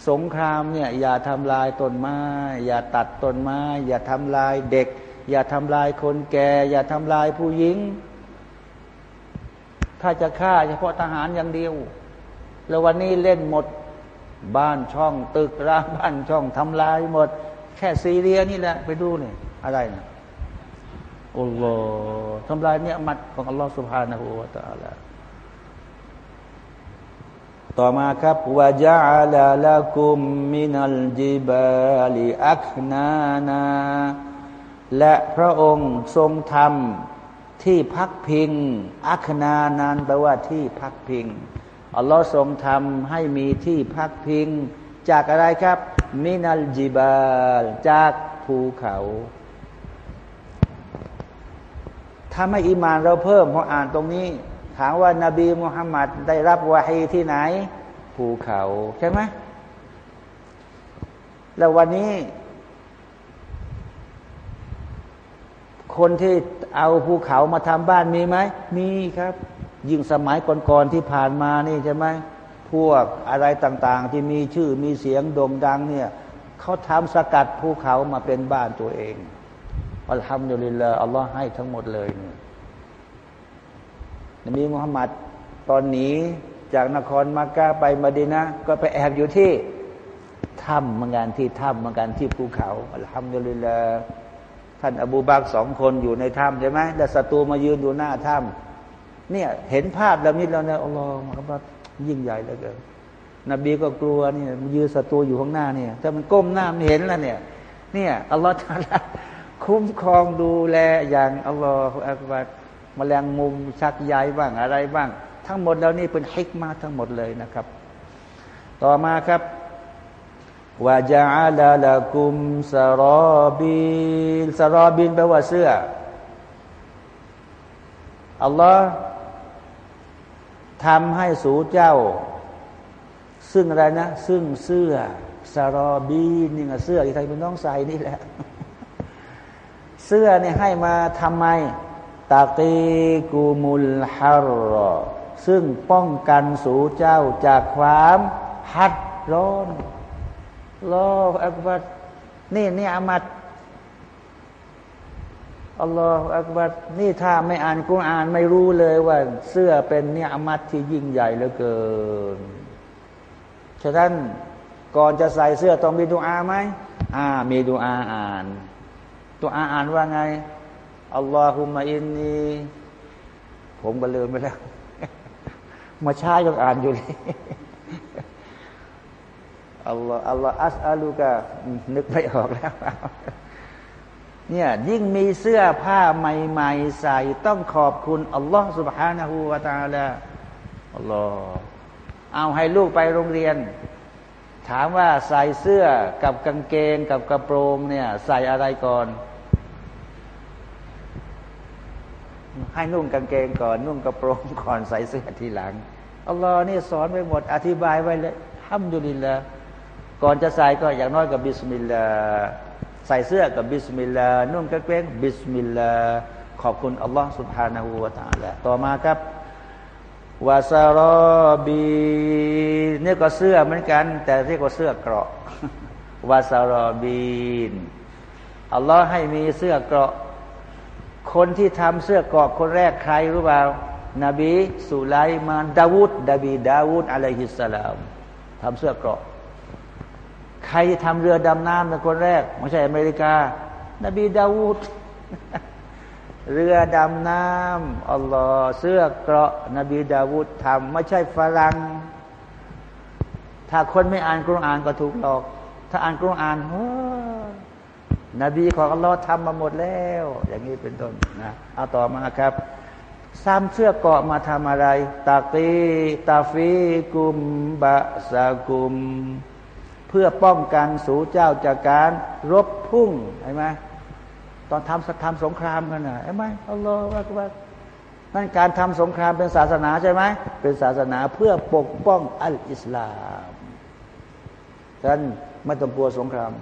สงครามเนี่ย อย่าทำลายต้นไม้ อย่าตัดต้นไม้ อย่าทำลายเด็ก อย่าทำลายคนแก่ อย่าทำลายผู้หญิง ถ้าจะฆ่าเฉพาะทหารอย่างเดียว แล้ววันนี้เล่นหมดบ้านช่องตึกร้างบ้านช่องทำลายหมด แค่ซีเรียนี่แหละ ไปดูนี่อะไรนะอัลลทำลายเนี่ยมัดของอัลลอฮ์สุบฮานะฮูวาตาลาต่อมาครับวะจาลาละกุมมินัลจิบาลิอัคนานา และพระองค์ทรงทำที่พักพิง อัคนานานแปลว่าที่พักพิง อัลลอฮ์ทรงทำให้มีที่พักพิง จากอะไรครับ มินัลจิบาลจากภูเขาถ้าไม่อิมานเราเพิ่มพออ่านตรงนี้ ถามว่านาบีมุฮัมมัดได้รับวาฮีที่ไหน ภูเขา ใช่ไหมแล้ววันนี้ คนที่เอาภูเขามาทำบ้านมีไหม มีครับ ยิ่งสมัยก่อนๆที่ผ่านมานี่ใช่ไหม พวกอะไรต่างๆ ที่มีชื่อมีเสียงโด่งดังเนี่ยเขาทำสกัดภูเขามาเป็นบ้านตัวเองอัลฮัมดุลิลลาอัลลอฮ์ให้ทั้งหมดเลยนี่ยนบีมุฮัมมัดตอนนี้จากนครมักกะไปมาดีนะ ก็ไปแอบอยู่ที่ถ้ำเหมือนกันที่ถ้ำเหมือนกันที่ภูเขาอัลฮัมดุลิลลาท่านอบูบักสองคนอยู่ในถ้ำใช่ไหมแล้วศัตรูมายืนอยู่หน้าถ้ำเนี่ยเห็นภาพแล้วนิดแล้วเนี่ยอัลลอฮ์มันก็ ยิ่งใหญ่เหลือเกินนบีก็กลัวเนี่ยมันยืนศัตรูอยู่ข้างหน้าเนี่ย ถ้ามันก้มหน้ามันเห็นแล้วเนี่ย เนี่ยอัลลอฮ์ทาลาคุ้มครองดูแลอย่างอัลลอฮฺอักบัดมแมลงมุมชักใยบ้างอะไรบ้าง ทั้งหมดแล้วนี่เป็นฮิกมาทั้งหมดเลยนะครับ ต่อมาครับวาจาลาลากุมสรอบินสรอบินแปลว่าเสื้ออัลลอฮ์ ทำให้สูเจ้า ซึ่งอะไรนะ ซึ่งเสื้อสารอบีนี่ไงเสื้อที่ใครเป็นน้องใส่นี่แหละ เสื้อเนี่ยให้มาทำไมตากีกูมุลฮารอซึ่งป้องกันสูเจ้าจากความฮัดร้อนรออักบัดนี่นี่อามัด อัลลอฮฺอักบัดนี่ถ้าไม่อ่านกุรอานไม่รู้เลยว่า เสื้อเป็นเนี่ยอมัดที่ยิ่งใหญ่เหลือเกิน ฉะนั้นก่อนจะใส่เสื้อต้องมีดูอาไหมอ่า มีดูอาอ่านตัวอาอ่านว่าไงอัลลอฮุมะอินนีผมก็ลืมไปแล้ว มาช้ายังอ่านอยู่เลยอัลลอฮ์อัลลอฮ์อัสอาลูกะนึกไม่ออกแล้ว เนี่ยยิ่งมีเสื้อผ้าใหม่ ๆ ใส่ต้องขอบคุณอัลลอฮฺสุบฮานาหูวาตาลาอัลลอฮฺเอาให้ลูกไปโรงเรียน ถามว่าใส่เสื้อกับกางเกงกับกระโปรงเนี่ยใส่อะไรก่อน ให้นุ่งกางเกงก่อน นุ่งกระโปรงก่อนใส่เสื้อทีหลังอัลลอฮ์นี่สอนไปหมดอธิบายไว้เลยالحمد لله ก่อนจะใส่ก็อย่างน้อยกับ بسم الله ใส่เสื้อกับบิสมิลลาห์นุ่งกระเกงบิสมิลลาห์ขอบคุณอัลลอฮ์سبحانه وتعالى ต่อมาครับ وسرابيل นี่ก็เสื้อเหมือนกัน แต่เรียกว่าเสื้อเกราะوسرابيلอัลลอฮ์ให้มีเสื้อเกราะ คนที่ทำเสื้อเกราะคนแรกใครรู้เปล่านาบีสุไลมานดาวุดดาบีดาวุดอะลัยฮิสสลามทำเสื้อเกราะ ใครทำเรือดำน้ำเป็นคนแรก ไม่ใช่อเมริกา นบีดาวูดเรือดำน้ำอัลลอฮ์เสื้อเกราะนบีดาวูดทำไม่ใช่ฝรั่งถ้าคนไม่อ่านกุรอานก็ถูกหลอก ถ้าอ่านกุรอานโอ้นบีของอัลลอฮ์ทำมาหมดแล้ว อย่างนี้เป็นต้นนะเอาต่อมาครับซ้ำเสื้อเกาะมาทำอะไรตากีตาฟีกุมบะสากุม พื่อป้องกันสู่เจ้าจากการรบพุ่งเห็นไหมตอนทำทำสงครามกันนะเห็นไหมอัลลอฮฺว่าว่านั่นการทำสงครามเป็นศาสนาใช่ไหมเป็นศาสนาเพื่อปกป้องอัลอิสลามฉะนั้นไม่ต้องกลัวสงคราม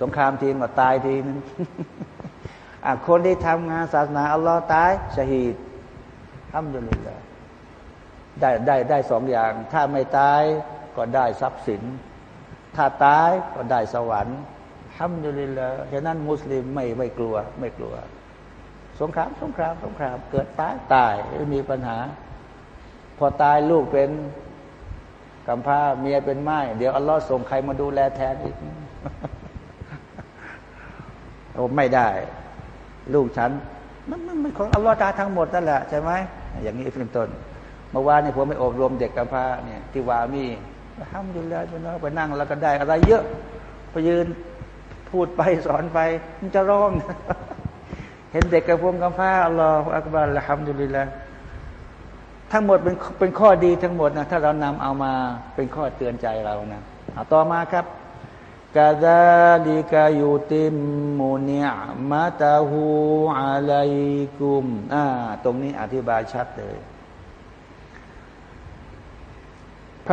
สงครามทีก็ตายทีนึงคนที่ทำงานศาสนาอัลลอฮ์ตายชหีดทำดุลิลละได้ได้ได้สองอย่าง ถ้าไม่ตาย ก็ได้ทรัพย์สิน ถ้าตายก็ได้สวรรค์ทำอยู่เลยละฉะนั้นมุสลิมไม่ไม่กลัว ไม่กลัว สงครามสงครามสงคราม เกิดตายตายไม่มีปัญหา พอตายลูกเป็นกำพร้าเมียเป็นไม้เดี๋ยวอัลลอฮ์ส่งใครมาดูแลแทนอีกโอ้ไม่ได้ ลูกฉัน มันมันของอัลลอฮ์ตาทั้งหมดนั่นแหละใช่ไหมอย่างนี้เป็นต้นเมื่อวานนี้ผมไปอบรมเด็กกำพร้าเนี่ยที่วามี ห้ามอยู่แล้วไปน้องไปนั่งแล้วก็ได้ อะไรเยอะไปยืนพูดไปสอนไป มันจะร้อง เห็นเด็กกับพวงกำพ้าอัลลอฮฺอักบารละฮัมดุลิลละทั้งหมดเป็นเป็นข้อดีทั้งหมดนะถ้าเรานำเอามาเป็นข้อเตือนใจเรานะเอาต่อมาครับกาดาลิกายูติมมุนียมาตาหูอะลัยกุมอ่าตรงนี้อธิบายชัดเลย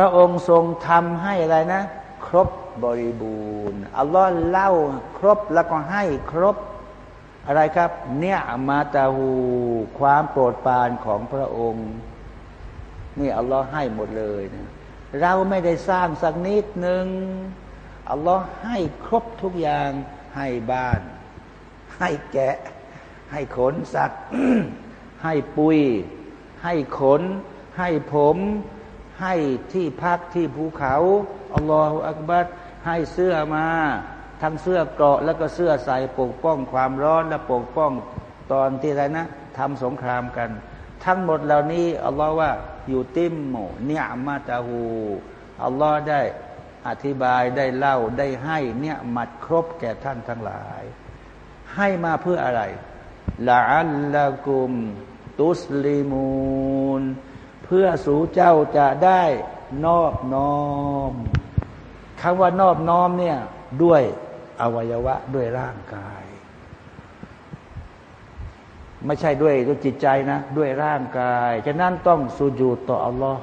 พระองค์ทรงทำให้อะไรนะ ครบบริบูรณ์อัลลอฮ์เล่าครบแล้วก็ให้ครบอะไรครับ เนี่ยมาตาหูความโปรดปรานของพระองค์ นี่อัลลอฮ์ให้หมดเลยนะเราไม่ได้สร้างสักนิดหนึ่งอัลลอฮ์ให้ครบทุกอย่างให้บ้าน ให้แกะ ให้ขนสัตว์ ให้ปุย ให้ขน ให้ผม ให้ที่พักที่ภูเขาอัลลอฮฺอักบัดให้เสื้อมาทั้งเสื้อเกราะแล้วก็เสื้อใส่ปกป้องความร้อนและปกป้องตอนที่ไรนะทำสงครามกัน ทั้งหมดเหล่านี้อัลลอฮ์ว่าอยู่ติมโมเนี่ยมาตาหูอัลลอฮ์ได้อธิบายได้เล่าได้ให้เนี่ยมัดครบแก่ท่านทั้งหลาย ให้มาเพื่ออะไรละอัลละกุม ตุสลิมูน เพื่อสู่เจ้าจะได้นอบน้อมคำว่านอบน้อมเนี่ยด้วยอวัยวะด้วยร่างกาย ไม่ใช่ด้วยด้วยจิตใจนะ ด้วยร่างกายฉะนั้นต้องสุญูต่ออัลลอฮ์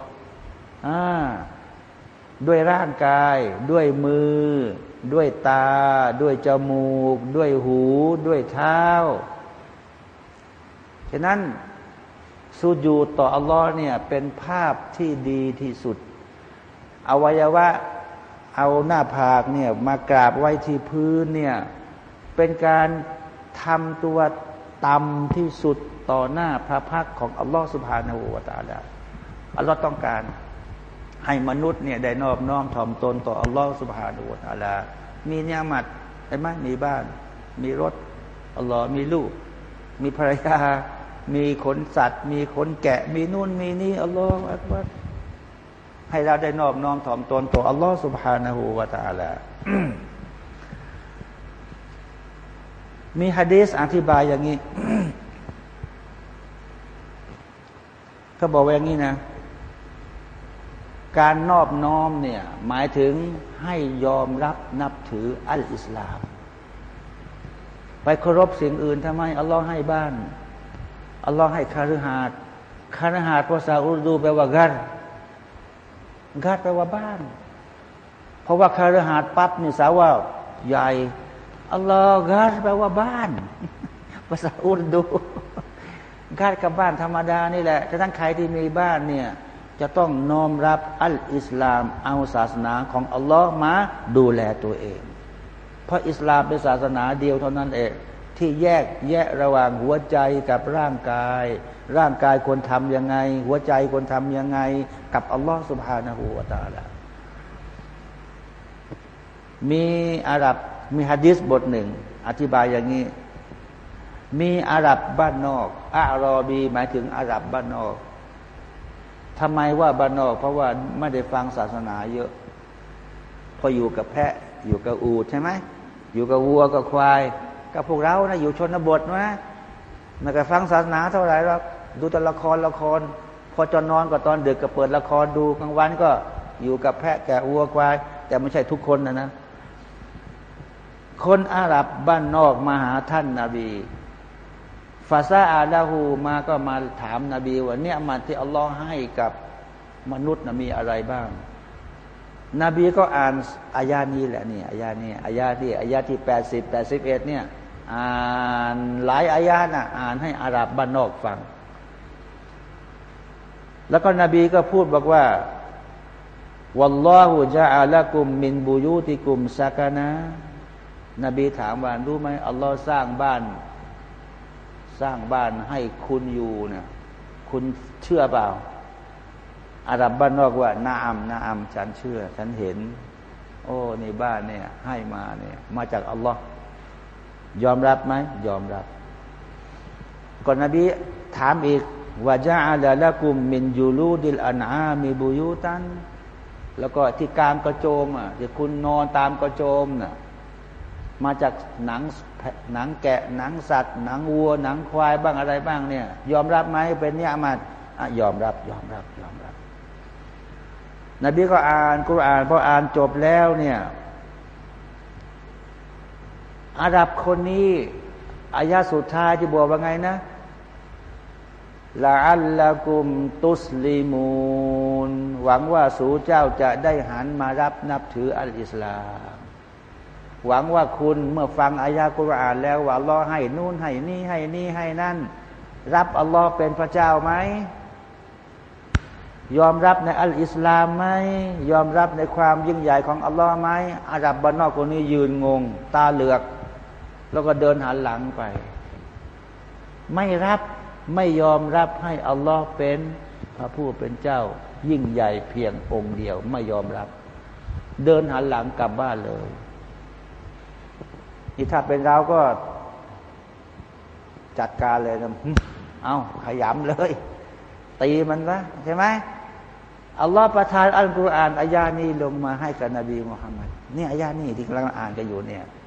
ด้วยร่างกาย ด้วยมือ ด้วยตา ด้วยจมูก ด้วยหู ด้วยเท้า ฉะนั้น สุญูต่ออัลลอฮ์เนี่ยเป็นภาพที่ดีที่สุด อวัยวะเอาหน้าผากเนี่ยมากราบไว้ที่พื้นเนี่ยเป็นการทำตัวต่ำที่สุดต่อหน้าพระพักของอัลลอฮ์สุบฮานอูวาตาลาอัลลอฮ์ต้องการให้มนุษย์เนี่ยได้นอบน้อมถ่อมตนต่ออัลลอฮ์สุบฮานาอูวาตาลา มีเนียมัดเห็นไหมมีบ้าน มีรถ อัลลอฮ์มีลูก มีภรรยา มีขนสัตว์ มีขนแกะ มีนู่นมีนี่อัลลอฮฺอักบัรให้เราได้นอบน้อมถ่อมตนต่ออัลลอฮฺสุบฮานาหูวาตาลามีฮะดีสอธิบายอย่างนี้เขาบอกว่าอย่างนี้นะ การนอบน้อมเนี่ย หมายถึงให้ยอมรับนับถืออัลอิสลาม ไปเคารพสิ่งอื่นทำไมอัลลอฮ์ให้บ้าน อัลลอฮ์ให้คารุหาดคารุหาดภาษาอุรดูแปลว่ากัรกาดแปลว่าบ้าน เพราะว่าคาร์หาดปั๊บนี่สาว่าใหญ่อัลลอฮ์กาดแปลว่าบ้าน ภาษาอุรดูกาดกับบ้านธรรมดานี่แหละถ้าทั้งใครที่มีบ้านเนี่ยจะต้องน้อมรับอัลอิสลามเอาศาสนาของอัลลอฮ์มาดูแลตัวเอง เพราะอิสลามเป็นศาสนาเดียวเท่านั้นเอง ที่แยกแยะระหว่างหัวใจกับร่างกาย ร่างกายควรทำยังไง หัวใจควรทำยังไง กับอัลลอฮฺสุบฮานาหูวาตาละมีอาหรับมีฮะดิษบทหนึ่ง อธิบายอย่างนี้ มีอาหรับบ้านนอกอารอบี หมายถึงอาหรับบ้านนอกทำไมว่าบ้านนอก เพราะว่าไม่ได้ฟังศาสนาเยอะ พออยู่กับแพะ อยู่กับอูดใช่ไหมอยู่กับวัวกับควาย กับพวกเรานะอยู่ชนบทนะไม่เคยฟังศาสนาเท่าไหร่หรอกดูแต่ละครละคร พอจนนอนก็ตอนดึกก็เปิดละครดูกลางวันก็อยู่กับแพะแกะวัวควาย แต่ไม่ใช่ทุกคนนะนะคนอาหรับบ้านนอกมาหาท่านนาบีฟาซาอาดาหูมาก็มาถามนาบีว่าเนี่ยมันที่อัลลอฮ์ให้กับมนุษย์นะมีอะไรบ้าง นบีก็อ่านอายานี้แหละนี่อายานี้อายาที่อายาที่แปดสิบแปดสิบเอ็ดเนี่ย อ่านหลายอายานะอ่านให้อาหรับบ้านนอกฟัง แล้วก็นบีก็พูดบอกว่าวัลลอฮุจะอาละกุม มินบูยุติกุมสักนะนบีถามว่ารู้ไหมอัลลอฮ์สร้างบ้าน สร้างบ้านให้คุณอยู่เนี่ยคุณเชื่อเปล่า อาหรับบ้านนอกว่านาอัมนาอัมฉันเชื่อ ฉันเห็น โอ้ในบ้านเนี่ย ให้มาเนี่ย มาจากอัลลอฮ์ ยอมรับไหมยอมรับ ก่อนนบีถามอีกว่าจะอาลาละกุมมินยูลูดิลอันอามีบุยุตัน แล้วก็ที่กามกระโจมอะที่คุณนอนตามกระโจมน่ะมาจากหนังหนังแกะหนังสัตว์ หนังวัว หนังควายบ้างอะไรบ้างเนี่ย ยอมรับไหมเป็นเนี่ยอามัดยอมรับ ยอมรับยอมรับ นบีก็อ่านกุรอานพออ่านจบแล้วเนี่ย อาดับคนนี้อายาสุดท้ายที่บอกว่าไงนะละอัลละกุมตุสลิมูนหวังว่าสูเจ้าจะได้หันมารับนับถืออัลอิสลามหวังว่าคุณเมื่อฟังอายากุรอานแล้วว่าอัลลอฮ์ให้นู่นให้นี่ให้นี่ให้นั่น รับอัลลอฮ์เป็นพระเจ้าไหมยอมรับในอัลอิสลามไหมยอมรับในความยิ่งใหญ่ของอัลลอฮ์ไหมอาดับบานนอกคนนี้ยืนงง ตาเหลือก แล้วก็เดินหันหลังไป ไม่รับไม่ยอมรับให้อัลลอฮ์เป็นพระผู้เป็นเจ้า ยิ่งใหญ่เพียงองค์เดียว ไม่ยอมรับ เดินหันหลังกลับบ้านเลยนี่ถ้าเป็นเราก็จัดการเลยนะเอาขยำเลย ตีมันนะใช่ไหมอัลลอฮ์ประทานอัลกุรอานอายานี้ลงมาให้กับนบีมุฮัมมัดนี่อายานี้ที่กำลังอ่านกันอยู่เนี่ย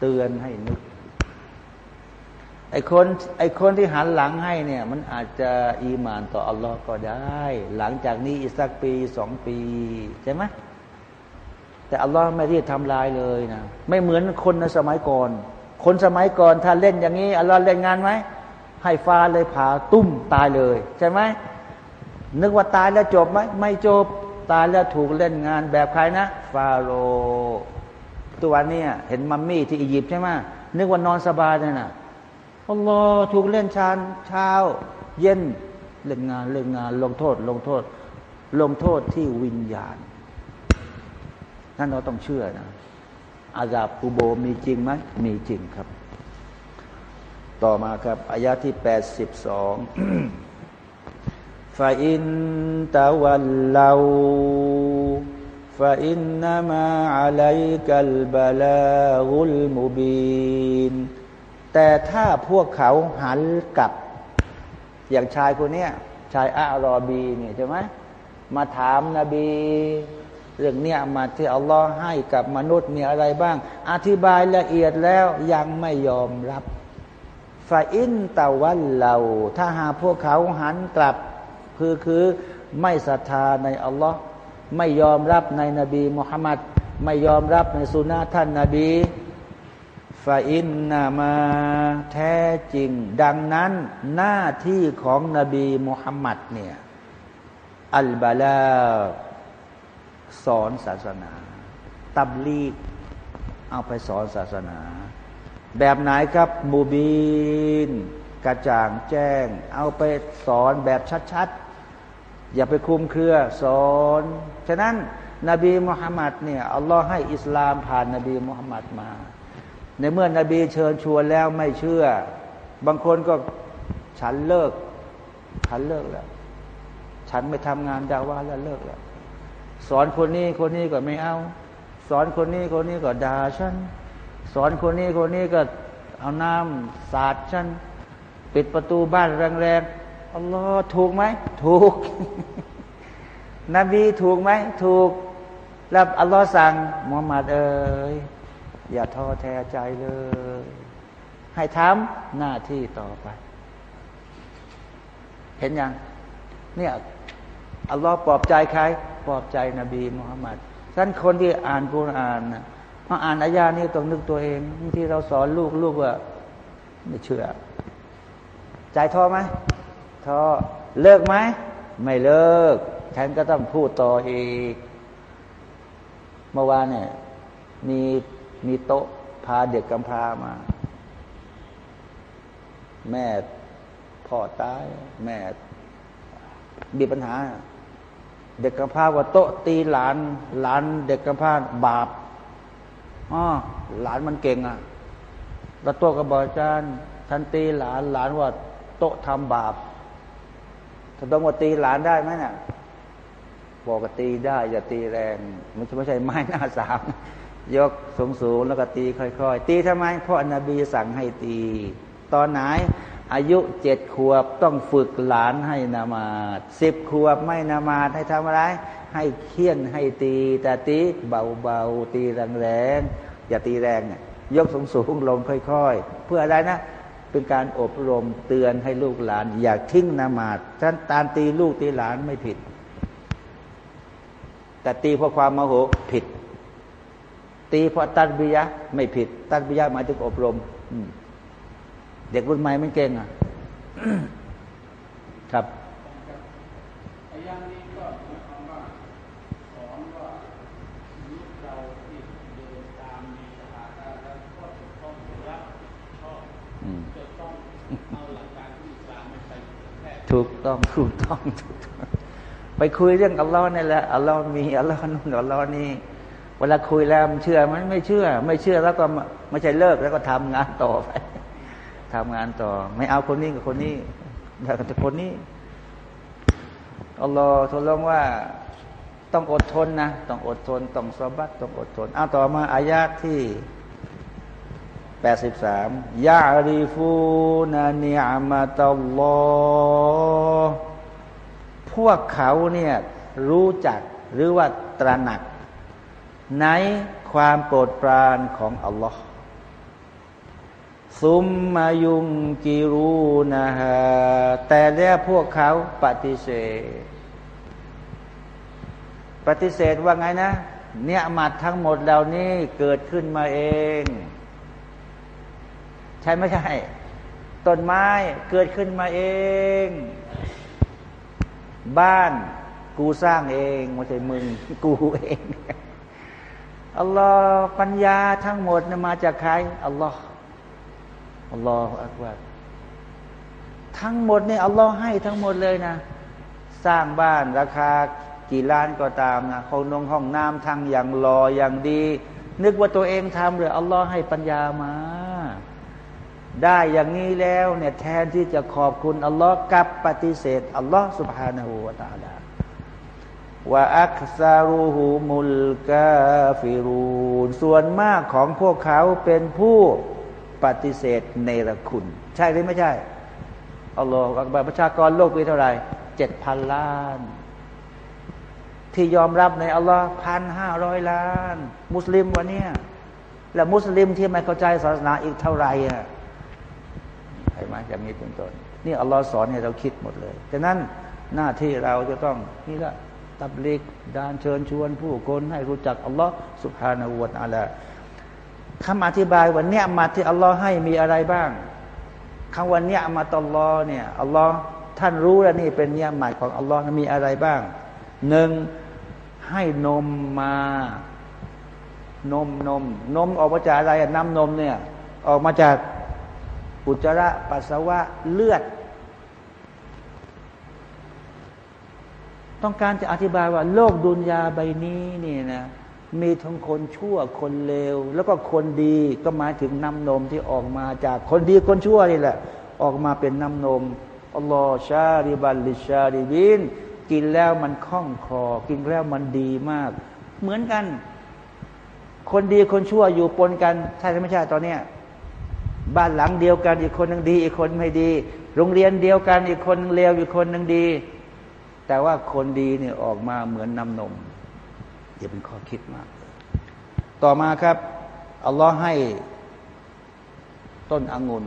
เตือนให้นึก ไอ้คนไอ้คนที่หันหลังให้เนี่ย มันอาจจะอีมานต่ออัลลอฮ์ก็ได้ หลังจากนี้อีกสักปีสองปีใช่ไหมแต่อัลลอฮ์ไม่ที่ทำลายเลยนะไม่เหมือนคนในสมัยก่อน คนสมัยก่อนถ้าเล่นอย่างนี้อัลลอฮ์เล่นงานไหมให้ฟ้าเลยผ่าตุ้มตายเลย ใช่ไหมนึกว่าตายแล้วจบไหมไม่จบตายแล้วถูกเล่นงานแบบใครนะ ฟาโร ตัวนี้เห็นมัมมี่ที่อียิปต์ใช่ไหมนึกว่านอนสบายเลยนะอัลลอฮ์ถูกเล่นชานเช้า เย็นเล่นงานเล่นงาน ลงโทษ ลงโทษ ลงโทษที่วิญญาณนั่นเราต้องเชื่อนะอาซาบกูโบมีจริงไหมมีจริงครับ ต่อมาครับอายาที่แปดสิบสองฟาอินตะวันเลา ฟาอินนามาอะลัยกัลบาลาอุลมุบีนแต่ถ้าพวกเขาหันกลับ อย่างชายคนนี้ชายอารอบีเนี่ยใช่ไหมมาถามนาบี เรื่องเนี้ยมาที่อัลลอฮ์ให้กับมนุษย์มีอะไรบ้าง อธิบายละเอียดแล้วยังไม่ยอมรับฟาอินตะวันเราถ้าหาพวกเขาหันกลับ คือคือไม่ศรัทธาในอัลลอฮ์ ไม่ยอมรับในนบีมุฮัมมัดไม่ยอมรับในสุนาท่านนาบีฟาอินนามาแท้จริง ดังนั้นหน้าที่ของนบีมุฮัมมัดเนี่ยอัลบาลาสอนศาสนา ตับลีก เอาไปสอนศาสนา แบบไหนครับมูบีน กระจ่างแจ้ง เอาไปสอนแบบชัดๆ อย่าไปคุมเครือสอนฉะนั้นนบีมุฮัมมัดเนี่ยอัลลอฮ์ให้อิสลามผ่านนบีมุฮัมมัดมา ในเมื่อนบีเชิญชวนแล้วไม่เชื่อ บางคนก็ฉันเลิก ฉันเลิกแล้ว ฉันไม่ทำงานดาว่าแล้วเลิกแล้ว สอนคนนี้คนนี้ก็ไม่เอา สอนคนนี้คนนี้ก็ด่าฉัน สอนคนนี้คนนี้ก็เอาน้ำสาดฉัน ปิดประตูบ้านแรงๆ อัลลอฮ์ถูกไหม ถูก นบีถูกไหม ถูก แล้วอัลลอฮ์สั่งมุฮัมมัดเอ้ยอย่าท้อแท้ใจเลย ให้ทำหน้าที่ต่อไป เห็นยังเนี่ยอัลลอฮ์ปลอบใจใครปลอบใจนบีมุฮัมมัดท่านคนที่อ่านกุรอานนะมาอ่านอายานี้ต้องนึกตัวเองที่เราสอนลูกลูกว่า ไม่เชื่อ ใจท้อไหม ท้อเลิกไหม ไม่เลิก ฉันก็ต้องพูดต่ออีก เมื่อวานเนี่ย มีมีโต๊ะพาเด็กกำพร้ามา แม่พ่อตาย แม่มีปัญหา เด็กกำพร้าว่าโต๊ะตีหลาน หลานเด็กกำพร้าบาปอ๋อหลานมันเก่งอะแล้วโต๊ะก็บอกอาจารย์ท่านตีหลานหลานว่าโต๊ะทำบาป ถ้าต้องว่าตีหลานได้ไหมเนี่ยบอกว่าตีได้ อย่าตีแรง มันไม่ใช่ไม้หน้าสามยกสูงสูงแล้วก็ตีค่อย ๆ ตีทำไม เพราะอนบีสั่งให้ตี ตอนไหน อายุเจ็ดขวบต้องฝึกหลานให้นามาสิบขวบไม่นามาให้ทำอะไร ให้เคี่ยนให้ตี แต่ตีเบาๆตีแรงๆอย่าตีแรง ยกสูงสูงลงค่อย ๆ เพื่ออะไรนะ เป็นการอบรมเตือนให้ลูกหลาน อย่าทิ้งนามาดท่านตามตีลูกตีหลานไม่ผิด แต่ตีเพราะความโมโหผิด ตีเพราะตัดบิยะไม่ผิด ตัดบิยะหมายถึงอบรมเด็กรุ่นใหม่ไม่เก่งอะ ครับ ถูกต้องถูกต้องถูกต้องไปคุยเรื่องอัลลอฮ์นี่แหละอัลลอฮ์มีอัลลอฮ์นู่นอัลลอฮ์นี่เวลาคุยแล้วมันเชื่อมันไม่เชื่อ ไม่เชื่อแล้วก็ไม่ใช่เลิกแล้วก็ทำงานต่อไปทำงานต่อ ไม่เอาคนนี้กับคนนี้แต่คนนี้อัลลอฮ์ทดลองว่าต้องอดทนนะ ต้องอดทน ต้องสบัดต้องอดทนเอาต่อมาอายาที่ แปดสิบสามยาริฟูนานิอามาตัลลอพวกเขาเนี่ยรู้จักหรือว่าตระหนัก ในความโปรดปรานของอัลลอฮ์ซุมมายุงกิรูนะฮะแต่แล้วพวกเขาปฏิเสธ ปฏิเสธว่าไงนะ เนี่ยมัดทั้งหมดเหล่านี้เกิดขึ้นมาเอง ใช่ไม่ใช่ต้นไม้เกิดขึ้นมาเอง บ้านกูสร้างเองไม่ใช่มึงกูเองอัลลอฮ์ปัญญาทั้งหมดนมาจากใครอัลลอฮ์อัลลอฮฺอักบารทั้งหมดนี่อัลลอฮ์ให้ทั้งหมดเลยนะ สร้างบ้านราคากี่ล้านก็ตามนะห้องนงห้องน้ำทางอย่างรออย่างดี นึกว่าตัวเองทำหรืออัลลอฮ์ให้ปัญญามา ได้อย่างนี้แล้วเนี่ยแทนที่จะขอบคุณอัลลอฮ์กับปฏิเสธอัลลอฮ์ سبحانه าหูวาตาลาว่าอักซารูหูมุลกาฟิรูนส่วนมากของพวกเขาเป็นผู้ปฏิเสธเนรคุณ ใช่หรือไม่ใช่อัลลอฮ์ประชากรโลกมีเท่าไหร่เจ็ดพันล้าน ที่ยอมรับในอัลลอฮ์พันห้าร้อยล้าน มุสลิมวันนี้และมุสลิมที่ไม่เข้าใจศาสนาอีกเท่าไหร่ ใช่ไหมอย่างนี้เป็นต้นนี่อัลลอฮ์สอนให้เราคิดหมดเลยฉะนั้นหน้าที่เราจะต้องนี่ละตับลิกดานเชิญชวนผู้คนให้รู้จักอัลลอฮ์สุบฮานาอูวาตาลาคำอธิบายว่าเนี่ยมาที่อัลลอฮ์ให้มีอะไรบ้างคำว่าเนี่ยมาตอลลอเนี่ยอัลลอฮ์ท่านรู้แล้วนี่เป็นเนี่ยหมายของอัลลอฮ์มีอะไรบ้างหนึ่งให้นมมานมนมนมออกมาจากอะไรน้ำนมเนี่ย ออกมาจาก อุจจาระปัสสาวะเลือด ต้องการจะอธิบายว่า โลกดุนยาใบนี้นี่นะมีทั้งคนชั่วคนเลว แล้วก็คนดีก็หมายถึงน้ำนมที่ออกมาจากคนดีคนชั่วนี่แหละ ออกมาเป็นน้ำนมอัลลอฮ์ชาริบัลลิชาริบินกินแล้วมันคล่องคอ กินแล้วมันดีมาก เหมือนกัน คนดีคนชั่วอยู่ปนกันใช่ไหมไม่ใช่ตอนเนี้ย บ้านหลังเดียวกัน อีกคนหนึ่งดี อีกคนไม่ดี โรงเรียนเดียวกัน อีกคนนึงเลวอีกคนหนึ่งดี แต่ว่าคนดีเนี่ยออกมาเหมือนน้ำนมอย่าเป็นข้อคิดมาก ต่อมาครับอัลลอฮ์ให้ต้นองุ่น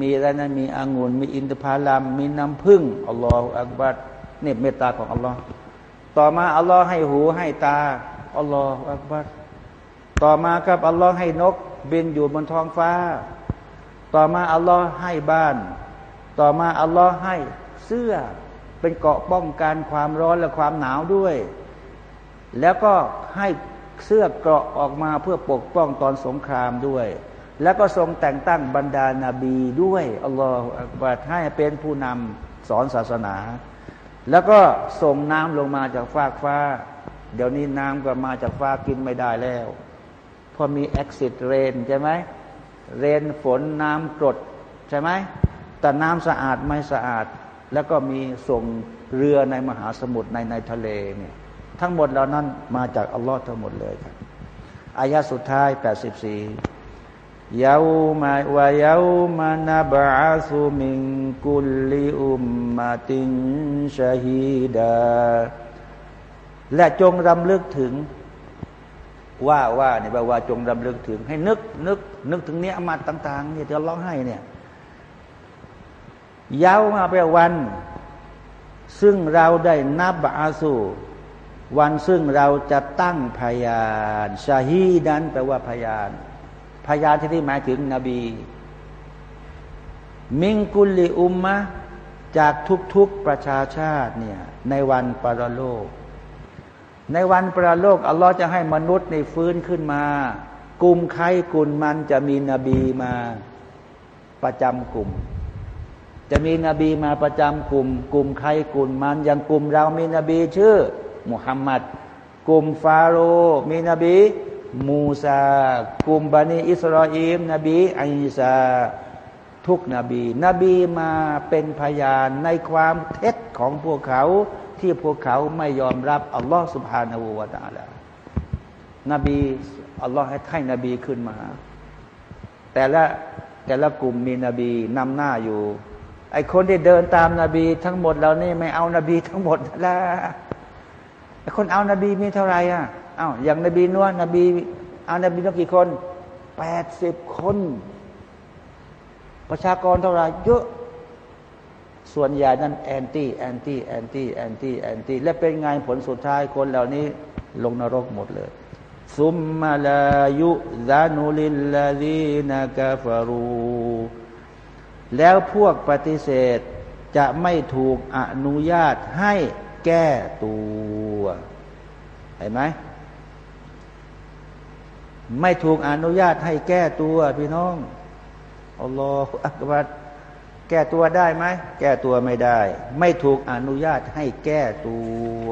มีอะไรนะมีองุ่นมีอินทผลัมมีน้ำผึ้งอัลลอฮฺอักบัดเนี่ยเมตตาของอัลลอฮ์ต่อมาอัลลอฮ์ให้หูให้ตาอัลลอฮฺอักบัดต่อมาครับอัลลอฮ์ให้นกบินอยู่บนท้องฟ้า ต่อมาอัลลอฮ์ให้บ้าน ต่อมาอัลลอฮ์ให้เสื้อ เป็นเกาะป้องกันความร้อนและความหนาวด้วย แล้วก็ให้เสื้อเกราะออกมาเพื่อปกป้องตอนสงครามด้วย แล้วก็ทรงแต่งตั้งบรรดานาบีด้วยอัลลอฮฺบัดให้เป็นผู้นำสอนศาสนา แล้วก็ส่งน้ำลงมาจากฟากฟ้า เดี๋ยวนี้น้ำก็มาจากฟ้ากินไม่ได้แล้ว พอมีแอคซิสเรนใช่ไหม เรนฝนน้ำกรดใช่ไหมแต่น้ำสะอาดไม่สะอาด แล้วก็มีส่งเรือในมหาสมุทรในในทะเลเนี่ยทั้งหมดเหล่านั้นมาจากอัลลอฮ์ทั้งหมดเลยครับอายะสุดท้าย 84ยาวมาวายาวมานาบาสุมิงกุลิอุมมาตินชาฮีดาและจงรำลึกถึง ว่าว่าเนี่ยแปลว่าจงรำลึกถึง ให้นึกนึก นึกถึงเนี้ยมาต่างๆเนี่ยที่เราให้เนี่ยยาวมาเป็นวัน ซึ่งเราได้นับอาสูวันซึ่งเราจะตั้งพยานชาฮีดันแปลว่าพยาน พยานที่ที่หมายถึงนบี มิงกุลิอุมมะจากทุกๆประชาชาติเนี่ยในวันปรโลก ในวันปรโลก อัลลอฮ์จะให้มนุษย์ในฟื้นขึ้นมา กลุ่มใครกลุ่มมันจะมีนบีมาประจำกลุ่ม จะมีนบีมาประจำกลุ่ม กลุ่มใครกลุ่มมันอย่างกลุ่มเรามีนบีชื่อมุฮัมมัดกลุ่มฟาโรมีนบีมูซากลุ่มบันิอิสราเอลนบีอิสาทุกนบี นบีมาเป็นพยานในความเท็จของพวกเขาที่พวกเขาไม่ยอมรับอัลลอฮฺสุบฮานาอูวาตาลานบี อัลลอฮฺให้ให้นบีขึ้นมา แต่ละแต่ละกลุ่มมีนบีนำหน้าอยู่ ไอคนที่เดินตามนาบีทั้งหมดเรานี่ไม่เอานาบีทั้งหมดละไอคนเอานาบีมีเท่าไหร่อะเอาอย่างนบีนวลนบี เอานบีนักกี่คนแปดสิบคน ประชากรเท่าไหร่เยอะ ส่วนใหญ่นั้นแอนตี้แอนตี้แอนตี้แอนตี้แอนตี้และเป็นไงผลสุดท้ายคนเหล่านี้ลงนรกหมดเลย ซุมมาลายุซานุลิลลาดีนากาฟารูแล้วพวกปฏิเสธจะไม่ถูกอนุญาตให้แก้ตัวเห็นไหมไม่ถูกอนุญาตให้แก้ตัวพี่น้องอัลลอฮฺอักบัดแก้ตัวได้ไหมแก้ตัวไม่ได้ ไม่ถูกอนุญาตให้แก้ตัว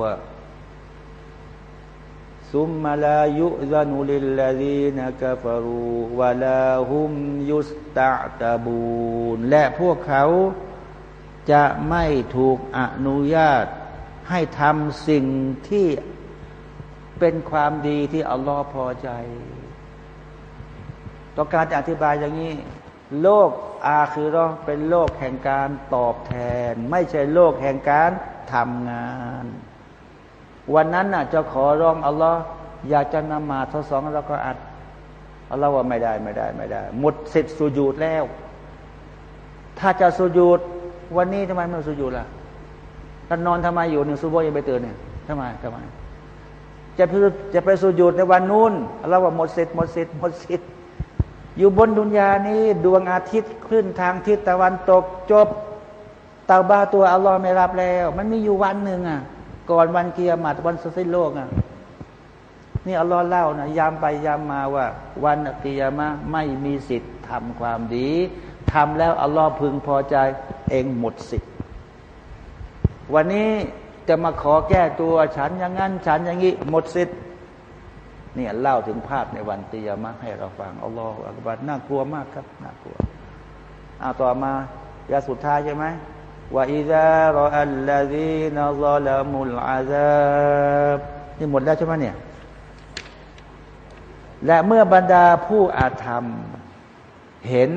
ซุมมาลายุซานุลิลลาดีนกฟารูวะลาฮุมยุสตะตาบูนและพวกเขาจะไม่ถูกอนุญาตให้ทำสิ่งที่เป็นความดีที่อัลลอฮ์พอใจต้องการจะอธิบายอย่างนี้ โลกอาคือเรอเป็นโลกแห่งการตอบแทน ไม่ใช่โลกแห่งการทำงาน วันนั้นน่ะจะขอร้องอัลลอฮ์อยากจะนำมาทดสองเราก็อัดอัลลอฮ์ว่าไม่ได้ไม่ได้ไม่ได้ หมดสิทธิ์สุญูดแล้ว ถ้าจะสุญูดวันนี้ทำไมไม่สุญูดล่ะท่านนอนทำไมอยู่หนึ่งซูโบยังไปตื่นเนี่ยทำไมทำไม จะจะไปสุญูดในวันนู้นอัลลอฮ์ว่าหมดสิทธิ์หมดสิทธิ์หมดสิทธิ์อยู่บนดุนยานี้ดวงอาทิตย์ขึ้นทางทิศตะวันตกจบตาบ้าตัวอัลลอฮ์ไม่รับแล้ว มันมีอยู่วันหนึ่งอะ ก่อนวันเกียรติวันสิ้นโลกอะนี่อัลลอฮ์เล่านะย้ำไปย้ำมาว่า วันเกียรมาไม่มีสิทธิ์ทำความดีทำแล้วอัลลอฮ์พึงพอใจเองหมดสิทธิ์วันนี้จะมาขอแก้ตัวฉันอย่างนั้น ฉันอย่างนี้หมดสิทธิ์นี่ยเล่าถึงภาพในวันเตียมาให้เราฟังอัลลอฮฺอักบัดน่ากลัวมากครับน่ากลัวเอาต่อมายาสุดท้ายใช่ไหม ว่าอิซารออัลลซีนซาลามุลอาซาบนี่หมดแล้วใช่ไหมเนี่ย และเมื่อบรรดาผู้อาธรรม เห็น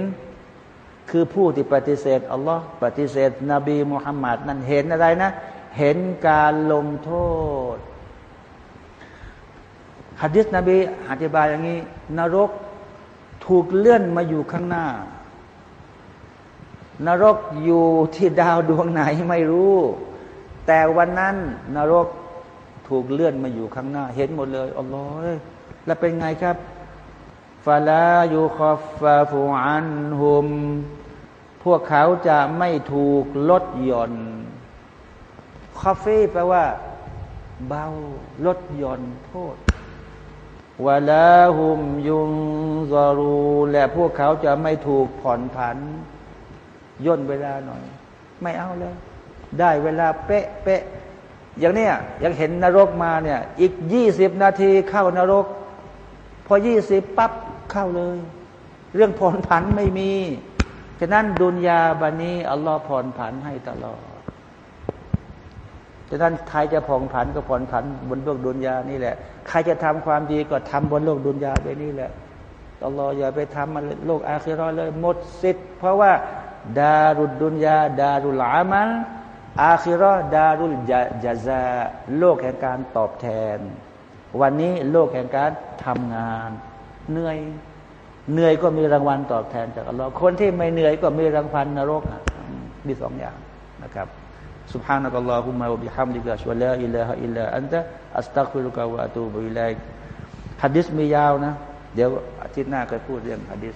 คือผู้ที่ปฏิเสธอัลลอฮ์ปฏิเสธ นบีมุฮัมมัดนั้นเห็นอะไรนะ เห็นการลงโทษฮะดิษนบีอธิบายอย่างนี้ นรกถูกเลื่อนมาอยู่ข้างหน้า นรกอยู่ที่ดาวดวงไหนไม่รู้ แต่วันนั้นนรกถูกเลื่อนมาอยู่ข้างหน้า เห็นหมดเลยอัลลอฮ์แล้วเป็นไงครับفلا يخفف عنهم พวกเขาจะไม่ถูกลดหย่อน خفيف แปลว่า เบาลดหย่อนโทษولا هم ينظرون และพวกเขาจะไม่ถูกผ่อนผัน ย่นเวลาหน่อย ไม่เอาเลยได้เวลาเป๊ะเป๊ะอย่างเนี้ยยังเห็นนรกมาเนี่ย อีกยี่สิบนาทีเข้านรก พอยี่สิบปั๊บเข้าเลย เรื่องผ่อนผันไม่มี ฉะนั้นดุนยาบันนี้อัลลอฮ์ผ่อนผันให้ตลอดฉะนั้นใครจะผ่อนผันก็ผ่อนผันบนโลกดุนยานี่แหละ ใครจะทำความดีก็ทำบนโลกดุนยาไปนี่แหละอัลลอฮ์อย่าไปทำมันโลกอาคิรอเลยหมดสิทธิ์เพราะว่า ดารุดดุนยาดารุลอามัลอาคิรอดารุลจาซาโลกแห่งการตอบแทน วันนี้โลกแห่งการทำงาน เหนื่อยเหนื่อยก็มีรางวัลตอบแทนจากอัลลอฮ์คนที่ไม่เหนื่อยก็มีรางวัลนรกมีสองอย่างนะครับ سبحانك اللهم وبحمدك أشهد أن لا إله إلا أنت أستغفرك وأتوب إليك ฮัดดิษมียาวนะ เดี๋ยวอาทิตย์หน้าก็พูดเรื่องฮัดดิษ